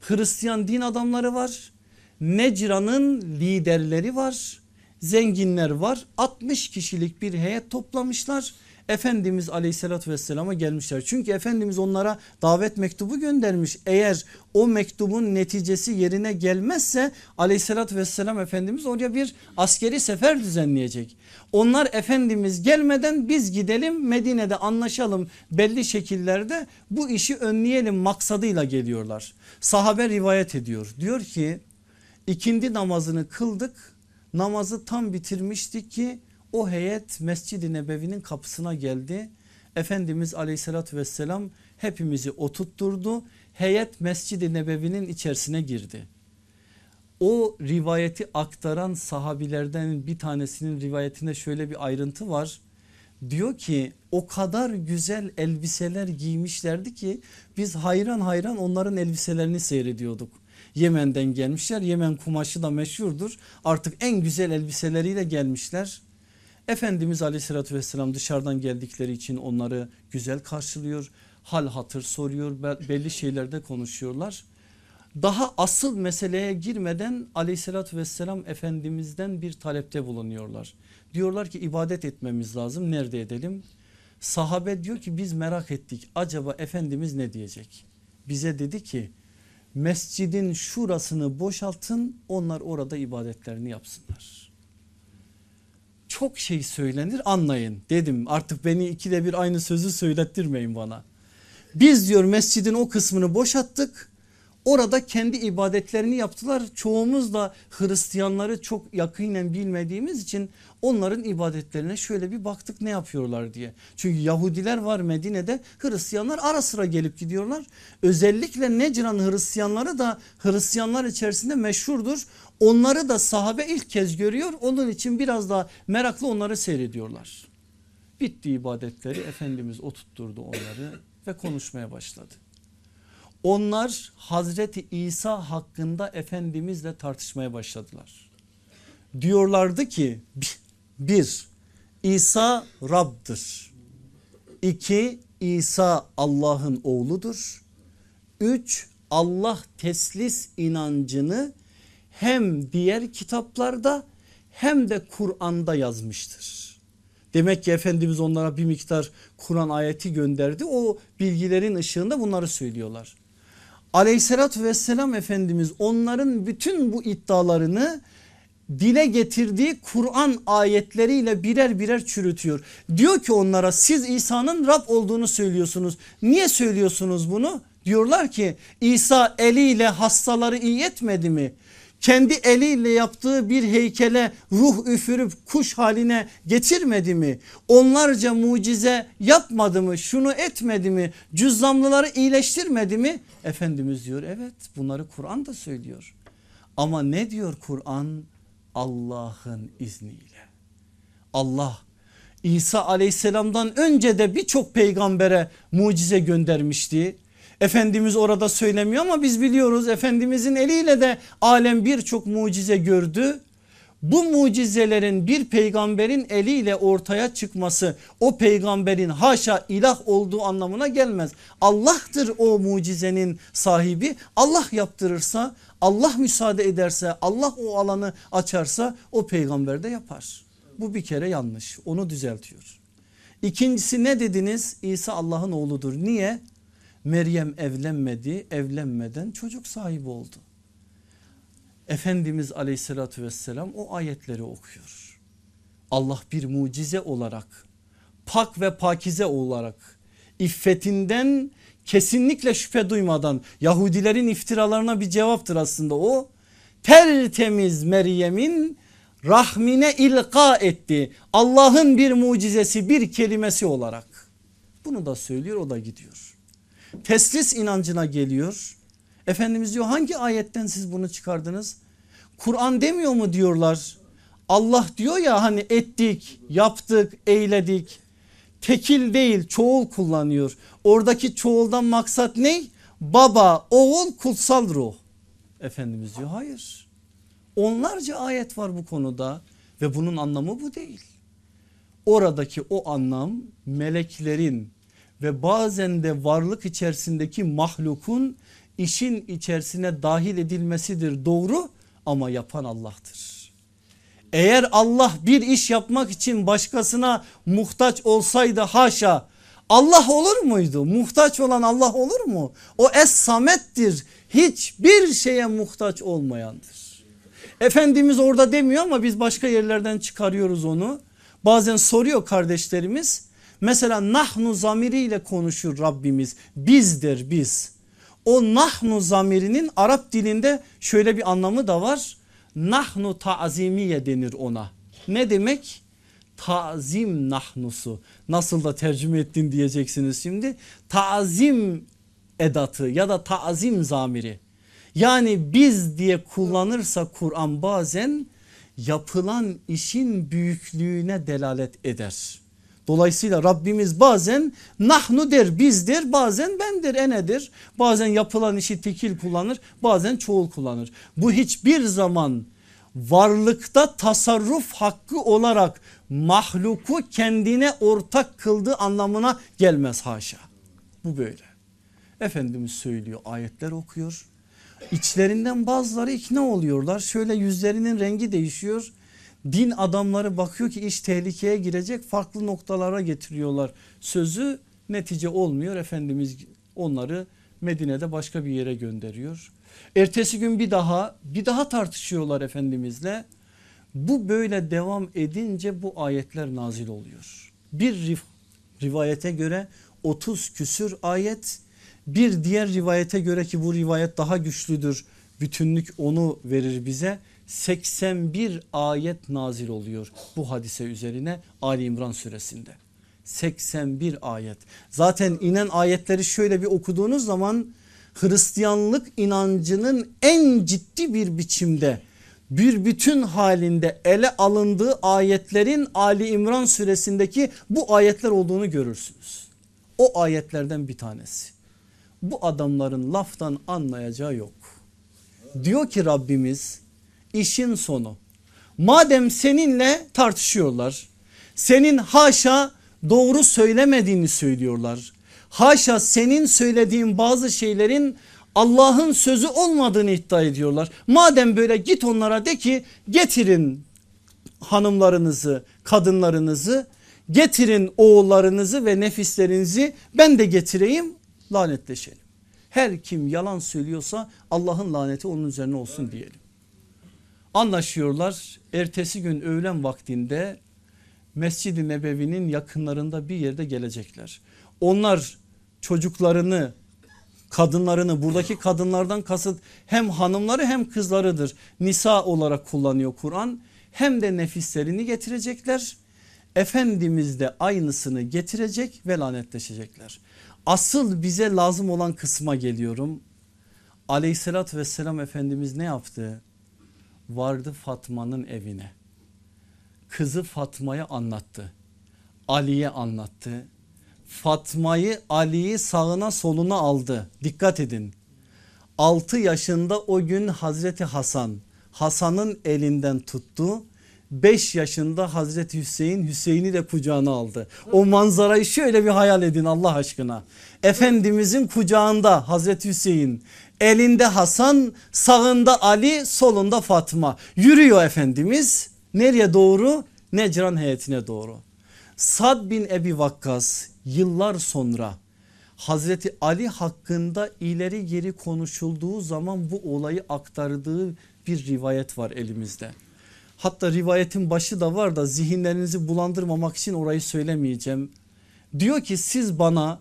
Hristiyan din adamları var. Necran'ın liderleri var. Zenginler var. 60 kişilik bir heyet toplamışlar. Efendimiz aleyhissalatü vesselama gelmişler. Çünkü Efendimiz onlara davet mektubu göndermiş. Eğer o mektubun neticesi yerine gelmezse aleyhissalatü vesselam Efendimiz oraya bir askeri sefer düzenleyecek. Onlar Efendimiz gelmeden biz gidelim Medine'de anlaşalım belli şekillerde bu işi önleyelim maksadıyla geliyorlar. Sahabe rivayet ediyor diyor ki ikindi namazını kıldık namazı tam bitirmiştik ki o heyet Mescid-i Nebevi'nin kapısına geldi. Efendimiz aleyhissalatü vesselam hepimizi oturtturdu. Heyet Mescid-i Nebevi'nin içerisine girdi. O rivayeti aktaran sahabilerden bir tanesinin rivayetinde şöyle bir ayrıntı var. Diyor ki o kadar güzel elbiseler giymişlerdi ki biz hayran hayran onların elbiselerini seyrediyorduk. Yemen'den gelmişler Yemen kumaşı da meşhurdur artık en güzel elbiseleriyle gelmişler. Efendimiz aleyhissalatü vesselam dışarıdan geldikleri için onları güzel karşılıyor. Hal hatır soruyor belli şeylerde konuşuyorlar. Daha asıl meseleye girmeden aleyhissalatü vesselam Efendimiz'den bir talepte bulunuyorlar. Diyorlar ki ibadet etmemiz lazım nerede edelim? Sahabe diyor ki biz merak ettik acaba Efendimiz ne diyecek? Bize dedi ki mescidin şurasını boşaltın onlar orada ibadetlerini yapsınlar çok şey söylenir anlayın dedim artık beni ikide bir aynı sözü söylettirmeyin bana. Biz diyor mescidin o kısmını boşalttık orada kendi ibadetlerini yaptılar çoğumuz da Hristiyanları çok yakinen bilmediğimiz için onların ibadetlerine şöyle bir baktık ne yapıyorlar diye. Çünkü Yahudiler var Medine'de Hristiyanlar ara sıra gelip gidiyorlar. Özellikle Necran Hristiyanları da Hristiyanlar içerisinde meşhurdur. Onları da sahabe ilk kez görüyor. Onun için biraz daha meraklı onları seyrediyorlar. Bitti ibadetleri Efendimiz oturtturdu onları ve konuşmaya başladı. Onlar Hazreti İsa hakkında Efendimizle tartışmaya başladılar. Diyorlardı ki bir İsa Rab'dır. İki İsa Allah'ın oğludur. Üç Allah teslis inancını hem diğer kitaplarda hem de Kur'an'da yazmıştır. Demek ki Efendimiz onlara bir miktar Kur'an ayeti gönderdi. O bilgilerin ışığında bunları söylüyorlar. Aleyhissalatü vesselam Efendimiz onların bütün bu iddialarını dile getirdiği Kur'an ayetleriyle birer birer çürütüyor. Diyor ki onlara siz İsa'nın Rab olduğunu söylüyorsunuz. Niye söylüyorsunuz bunu? Diyorlar ki İsa eliyle hastaları iyi etmedi mi? Kendi eliyle yaptığı bir heykele ruh üfürüp kuş haline getirmedi mi? Onlarca mucize yapmadı mı? Şunu etmedi mi? Cüzzamlıları iyileştirmedi mi? Efendimiz diyor evet bunları Kur'an da söylüyor. Ama ne diyor Kur'an? Allah'ın izniyle. Allah İsa aleyhisselamdan önce de birçok peygambere mucize göndermişti. Efendimiz orada söylemiyor ama biz biliyoruz Efendimizin eliyle de alem birçok mucize gördü. Bu mucizelerin bir peygamberin eliyle ortaya çıkması o peygamberin haşa ilah olduğu anlamına gelmez. Allah'tır o mucizenin sahibi. Allah yaptırırsa Allah müsaade ederse Allah o alanı açarsa o peygamber de yapar. Bu bir kere yanlış onu düzeltiyor. İkincisi ne dediniz İsa Allah'ın oğludur niye? Meryem evlenmedi evlenmeden çocuk sahibi oldu. Efendimiz aleyhissalatü vesselam o ayetleri okuyor. Allah bir mucize olarak pak ve pakize olarak iffetinden kesinlikle şüphe duymadan Yahudilerin iftiralarına bir cevaptır aslında o. Tertemiz Meryem'in rahmine ilka etti. Allah'ın bir mucizesi bir kelimesi olarak. Bunu da söylüyor o da gidiyor teslis inancına geliyor. Efendimiz diyor hangi ayetten siz bunu çıkardınız? Kur'an demiyor mu diyorlar. Allah diyor ya hani ettik, yaptık, eyledik. Tekil değil çoğul kullanıyor. Oradaki çoğuldan maksat ne? Baba, oğul, kutsal ruh. Efendimiz diyor hayır. Onlarca ayet var bu konuda. Ve bunun anlamı bu değil. Oradaki o anlam meleklerin ve bazen de varlık içerisindeki mahlukun işin içerisine dahil edilmesidir doğru ama yapan Allah'tır. Eğer Allah bir iş yapmak için başkasına muhtaç olsaydı haşa Allah olur muydu? Muhtaç olan Allah olur mu? O es samettir. Hiçbir şeye muhtaç olmayandır. Efendimiz orada demiyor ama biz başka yerlerden çıkarıyoruz onu. Bazen soruyor kardeşlerimiz. Mesela nahnu zamiriyle konuşur Rabbimiz. Biz der biz. O nahnu zamirinin Arap dilinde şöyle bir anlamı da var. Nahnu ta'zimiye denir ona. Ne demek? Tazim nahnusu. Nasıl da tercüme ettin diyeceksiniz şimdi. Tazim edatı ya da tazim zamiri. Yani biz diye kullanırsa Kur'an bazen yapılan işin büyüklüğüne delalet eder. Dolayısıyla Rabbimiz bazen nahnu der bizdir bazen bendir enedir. Bazen yapılan işi tekil kullanır bazen çoğul kullanır. Bu hiçbir zaman varlıkta tasarruf hakkı olarak mahluku kendine ortak kıldığı anlamına gelmez haşa. Bu böyle. Efendimiz söylüyor ayetler okuyor. İçlerinden bazıları ikna oluyorlar. Şöyle yüzlerinin rengi değişiyor. Din adamları bakıyor ki iş tehlikeye girecek farklı noktalara getiriyorlar. Sözü netice olmuyor. Efendimiz onları Medine'de başka bir yere gönderiyor. Ertesi gün bir daha bir daha tartışıyorlar Efendimizle. Bu böyle devam edince bu ayetler nazil oluyor. Bir rivayete göre 30 küsür ayet bir diğer rivayete göre ki bu rivayet daha güçlüdür bütünlük onu verir bize 81 ayet nazil oluyor bu hadise üzerine Ali İmran suresinde 81 ayet zaten inen ayetleri şöyle bir okuduğunuz zaman Hristiyanlık inancının en ciddi bir biçimde bir bütün halinde ele alındığı ayetlerin Ali İmran suresindeki bu ayetler olduğunu görürsünüz. O ayetlerden bir tanesi. Bu adamların laftan anlayacağı yok. Diyor ki Rabbimiz işin sonu. Madem seninle tartışıyorlar. Senin haşa doğru söylemediğini söylüyorlar. Haşa senin söylediğin bazı şeylerin Allah'ın sözü olmadığını iddia ediyorlar. Madem böyle git onlara de ki getirin hanımlarınızı, kadınlarınızı, getirin oğullarınızı ve nefislerinizi ben de getireyim lanetleşelim. Her kim yalan söylüyorsa Allah'ın laneti onun üzerine olsun diyelim. Anlaşıyorlar. Ertesi gün öğlen vaktinde Mescid-i Nebevi'nin yakınlarında bir yerde gelecekler. Onlar çocuklarını kadınlarını buradaki kadınlardan kasıt hem hanımları hem kızlarıdır. Nisa olarak kullanıyor Kur'an. Hem de nefislerini getirecekler. Efendimiz de aynısını getirecek ve lanetleşecekler. Asıl bize lazım olan kısma geliyorum. Aleyhissalatü vesselam Efendimiz ne yaptı? Vardı Fatma'nın evine. Kızı Fatma'ya anlattı. Ali'ye anlattı. Fatma'yı Ali'yi sağına soluna aldı. Dikkat edin. 6 yaşında o gün Hazreti Hasan Hasan'ın elinden tuttu 5 yaşında Hazreti Hüseyin Hüseyin'i de kucağına aldı. O manzarayı şöyle bir hayal edin Allah aşkına. Efendimizin kucağında Hazreti Hüseyin elinde Hasan sağında Ali solunda Fatma yürüyor Efendimiz nereye doğru Necran heyetine doğru. Sad bin Ebi Vakkas yıllar sonra Hazreti Ali hakkında ileri geri konuşulduğu zaman bu olayı aktardığı bir rivayet var elimizde. Hatta rivayetin başı da var da zihinlerinizi bulandırmamak için orayı söylemeyeceğim. Diyor ki siz bana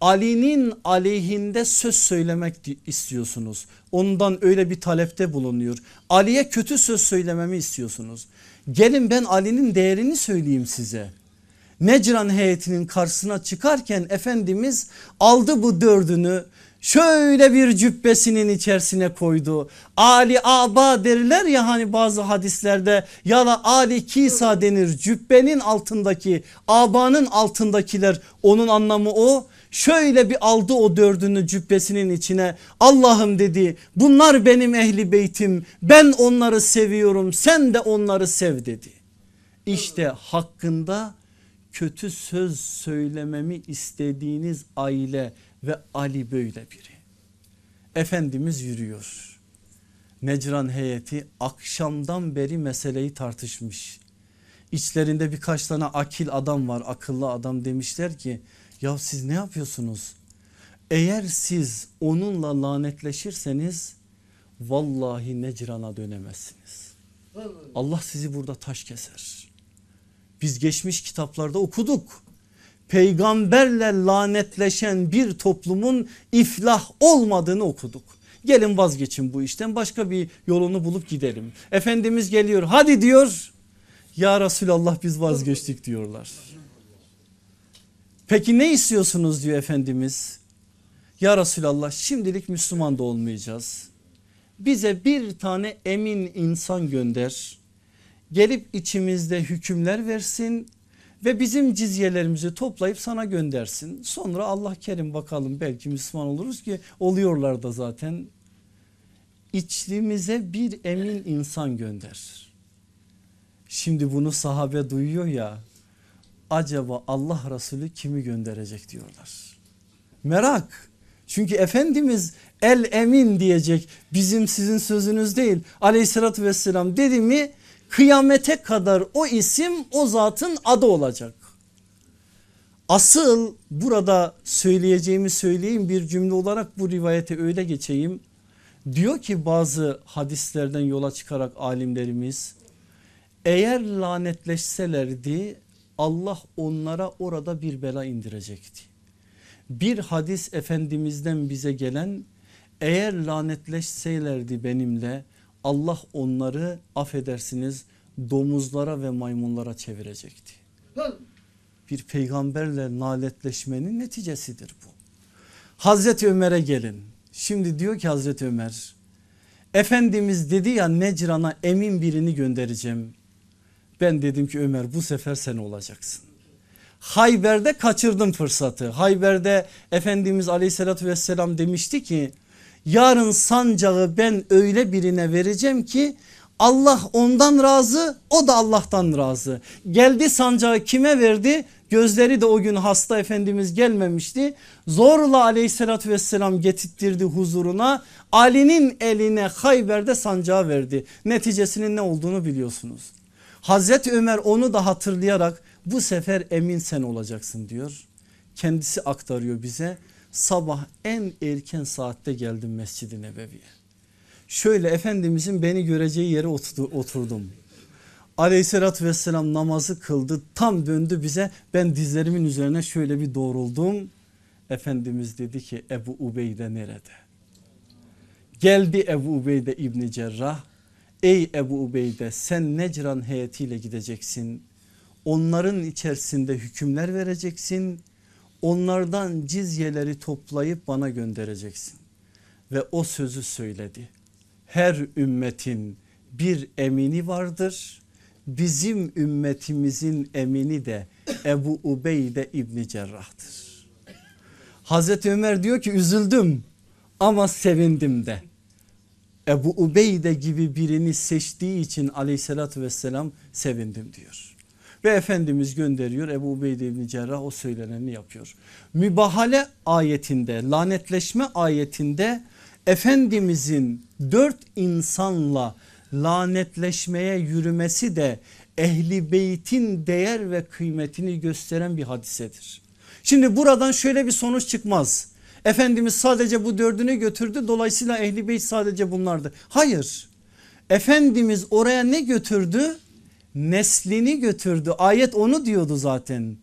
Ali'nin aleyhinde söz söylemek istiyorsunuz. Ondan öyle bir talepte bulunuyor. Ali'ye kötü söz söylememi istiyorsunuz. Gelin ben Ali'nin değerini söyleyeyim size. Necran heyetinin karşısına çıkarken Efendimiz aldı bu dördünü şöyle bir cübbesinin içerisine koydu. Ali Aba derler ya hani bazı hadislerde ya da Ali Kisa denir cübbenin altındaki Aba'nın altındakiler onun anlamı o. Şöyle bir aldı o dördünü cübbesinin içine. Allah'ım dedi bunlar benim ehli beytim. Ben onları seviyorum sen de onları sev dedi. İşte hakkında kötü söz söylememi istediğiniz aile ve Ali böyle biri. Efendimiz yürüyor. Necran heyeti akşamdan beri meseleyi tartışmış. İçlerinde birkaç tane akil adam var akıllı adam demişler ki ya siz ne yapıyorsunuz? Eğer siz onunla lanetleşirseniz vallahi Necran'a dönemezsiniz. Allah sizi burada taş keser. Biz geçmiş kitaplarda okuduk. Peygamberle lanetleşen bir toplumun iflah olmadığını okuduk. Gelin vazgeçin bu işten başka bir yolunu bulup gidelim. Efendimiz geliyor hadi diyor ya Resulallah biz vazgeçtik diyorlar. Peki ne istiyorsunuz diyor Efendimiz. Ya Resulallah şimdilik Müslüman da olmayacağız. Bize bir tane emin insan gönder. Gelip içimizde hükümler versin ve bizim cizyelerimizi toplayıp sana göndersin. Sonra Allah kerim bakalım belki Müslüman oluruz ki oluyorlar da zaten. İçimize bir emin insan gönder. Şimdi bunu sahabe duyuyor ya acaba Allah Resulü kimi gönderecek diyorlar. Merak çünkü Efendimiz el emin diyecek bizim sizin sözünüz değil aleyhissalatü vesselam dedi mi kıyamete kadar o isim o zatın adı olacak. Asıl burada söyleyeceğimi söyleyeyim bir cümle olarak bu rivayete öyle geçeyim. Diyor ki bazı hadislerden yola çıkarak alimlerimiz eğer lanetleşselerdi Allah onlara orada bir bela indirecekti. Bir hadis Efendimiz'den bize gelen eğer lanetleşselerdi benimle Allah onları affedersiniz domuzlara ve maymunlara çevirecekti. Bir peygamberle lanetleşmenin neticesidir bu. Hazreti Ömer'e gelin. Şimdi diyor ki Hazreti Ömer Efendimiz dedi ya Necran'a emin birini göndereceğim. Ben dedim ki Ömer bu sefer sen olacaksın. Hayber'de kaçırdım fırsatı. Hayber'de Efendimiz aleyhissalatü vesselam demişti ki yarın sancağı ben öyle birine vereceğim ki Allah ondan razı o da Allah'tan razı. Geldi sancağı kime verdi? Gözleri de o gün hasta Efendimiz gelmemişti. Zorla aleyhissalatü vesselam getirtirdi huzuruna. Ali'nin eline Hayber'de sancağı verdi. Neticesinin ne olduğunu biliyorsunuz. Hazreti Ömer onu da hatırlayarak bu sefer emin sen olacaksın diyor. Kendisi aktarıyor bize sabah en erken saatte geldim Mescid-i Nebevi'ye. Şöyle Efendimizin beni göreceği yere oturdum. Aleyhissalatü vesselam namazı kıldı tam döndü bize ben dizlerimin üzerine şöyle bir doğruldum. Efendimiz dedi ki Ebu Ubeyde nerede? Geldi Ebu Ubeyde İbni Cerrah. Ey Ebu Ubeyde sen Necran heyetiyle gideceksin. Onların içerisinde hükümler vereceksin. Onlardan cizyeleri toplayıp bana göndereceksin. Ve o sözü söyledi. Her ümmetin bir emini vardır. Bizim ümmetimizin emini de Ebu Ubeyde İbni Cerrah'tır. Hazreti Ömer diyor ki üzüldüm ama sevindim de. Ebu Ubeyde gibi birini seçtiği için aleyhissalatü vesselam sevindim diyor. Ve Efendimiz gönderiyor Ebu Ubeyde İbni Cerrah o söyleneni yapıyor. Mübahale ayetinde lanetleşme ayetinde Efendimizin dört insanla lanetleşmeye yürümesi de ehli beytin değer ve kıymetini gösteren bir hadisedir. Şimdi buradan şöyle bir sonuç çıkmaz. Efendimiz sadece bu dördünü götürdü dolayısıyla ehli beyt sadece bunlardı. Hayır Efendimiz oraya ne götürdü? Neslini götürdü ayet onu diyordu zaten.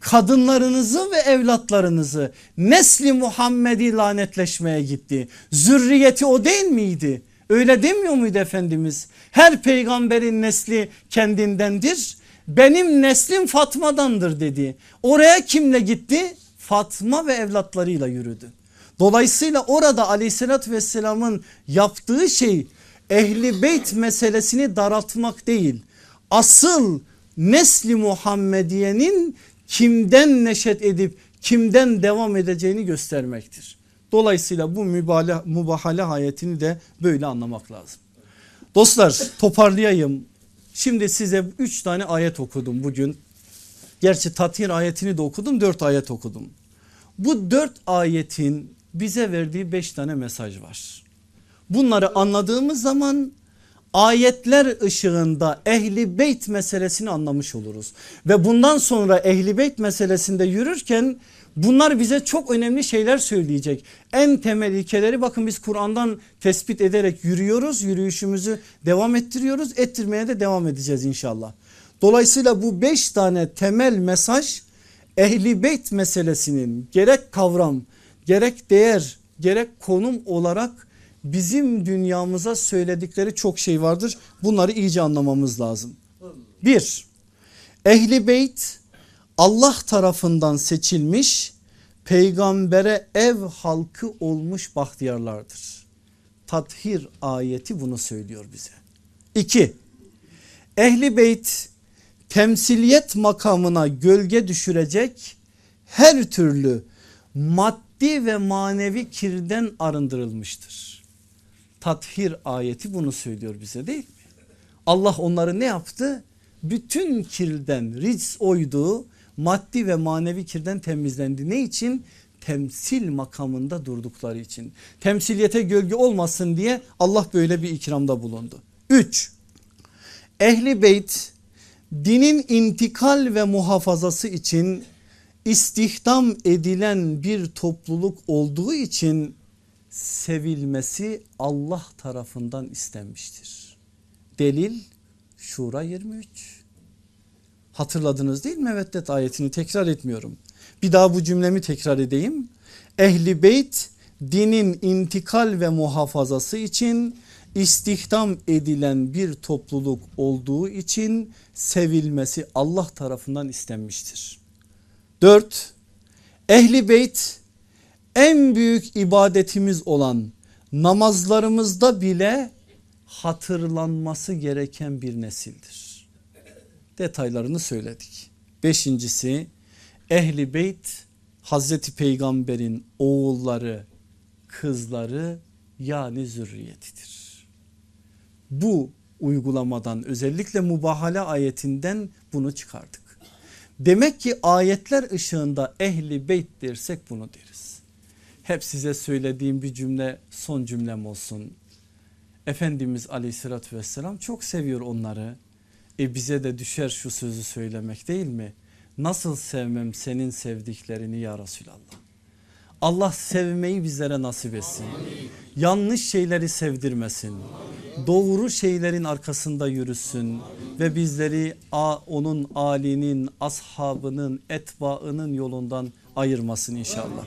Kadınlarınızı ve evlatlarınızı nesli Muhammed'i lanetleşmeye gitti. Zürriyeti o değil miydi? Öyle demiyor muydu Efendimiz? Her peygamberin nesli kendindendir. Benim neslim Fatma'dandır dedi. Oraya kimle gitti? Fatma ve evlatlarıyla yürüdü. Dolayısıyla orada aleyhissalatü vesselamın yaptığı şey ehli beyt meselesini daraltmak değil. Asıl nesli Muhammediye'nin kimden neşet edip kimden devam edeceğini göstermektir. Dolayısıyla bu mübale, mübahale ayetini de böyle anlamak lazım. Dostlar toparlayayım. Şimdi size 3 tane ayet okudum bugün. Gerçi tatir ayetini de okudum 4 ayet okudum. Bu 4 ayetin bize verdiği 5 tane mesaj var. Bunları anladığımız zaman ayetler ışığında ehli beyt meselesini anlamış oluruz. Ve bundan sonra ehli beyt meselesinde yürürken bunlar bize çok önemli şeyler söyleyecek. En temel ilkeleri bakın biz Kur'an'dan tespit ederek yürüyoruz. Yürüyüşümüzü devam ettiriyoruz. Ettirmeye de devam edeceğiz inşallah. Dolayısıyla bu beş tane temel mesaj ehli beyt meselesinin gerek kavram gerek değer gerek konum olarak bizim dünyamıza söyledikleri çok şey vardır. Bunları iyice anlamamız lazım. Bir, ehli beyt Allah tarafından seçilmiş peygambere ev halkı olmuş bahtiyarlardır. Tathir ayeti bunu söylüyor bize. İki, ehli beyt temsiliyet makamına gölge düşürecek her türlü maddi ve manevi kirden arındırılmıştır. Tathir ayeti bunu söylüyor bize değil mi? Allah onları ne yaptı? Bütün kirden rics oydu maddi ve manevi kirden temizlendi. Ne için? Temsil makamında durdukları için. Temsiliyete gölge olmasın diye Allah böyle bir ikramda bulundu. 3. Ehli beyt dinin intikal ve muhafazası için istihdam edilen bir topluluk olduğu için sevilmesi Allah tarafından istenmiştir. Delil Şura 23. Hatırladınız değil mi Meveddet ayetini tekrar etmiyorum. Bir daha bu cümlemi tekrar edeyim. Ehli beyt dinin intikal ve muhafazası için istihdam edilen bir topluluk olduğu için sevilmesi Allah tarafından istenmiştir. 4. Ehli beyt en büyük ibadetimiz olan namazlarımızda bile hatırlanması gereken bir nesildir. Detaylarını söyledik. Beşincisi ehli beyt Hazreti Peygamber'in oğulları, kızları yani zürriyetidir. Bu uygulamadan özellikle mubahale ayetinden bunu çıkardık. Demek ki ayetler ışığında ehli beyt dersek bunu deriz. Hep size söylediğim bir cümle son cümlem olsun. Efendimiz aleyhissalatü vesselam çok seviyor onları. E bize de düşer şu sözü söylemek değil mi? Nasıl sevmem senin sevdiklerini ya Resulallah. Allah sevmeyi bizlere nasip etsin. Amin. Yanlış şeyleri sevdirmesin. Amin. Doğru şeylerin arkasında yürüsün. Amin. Ve bizleri onun alinin, ashabının, etbaının yolundan ayırmasın inşallah.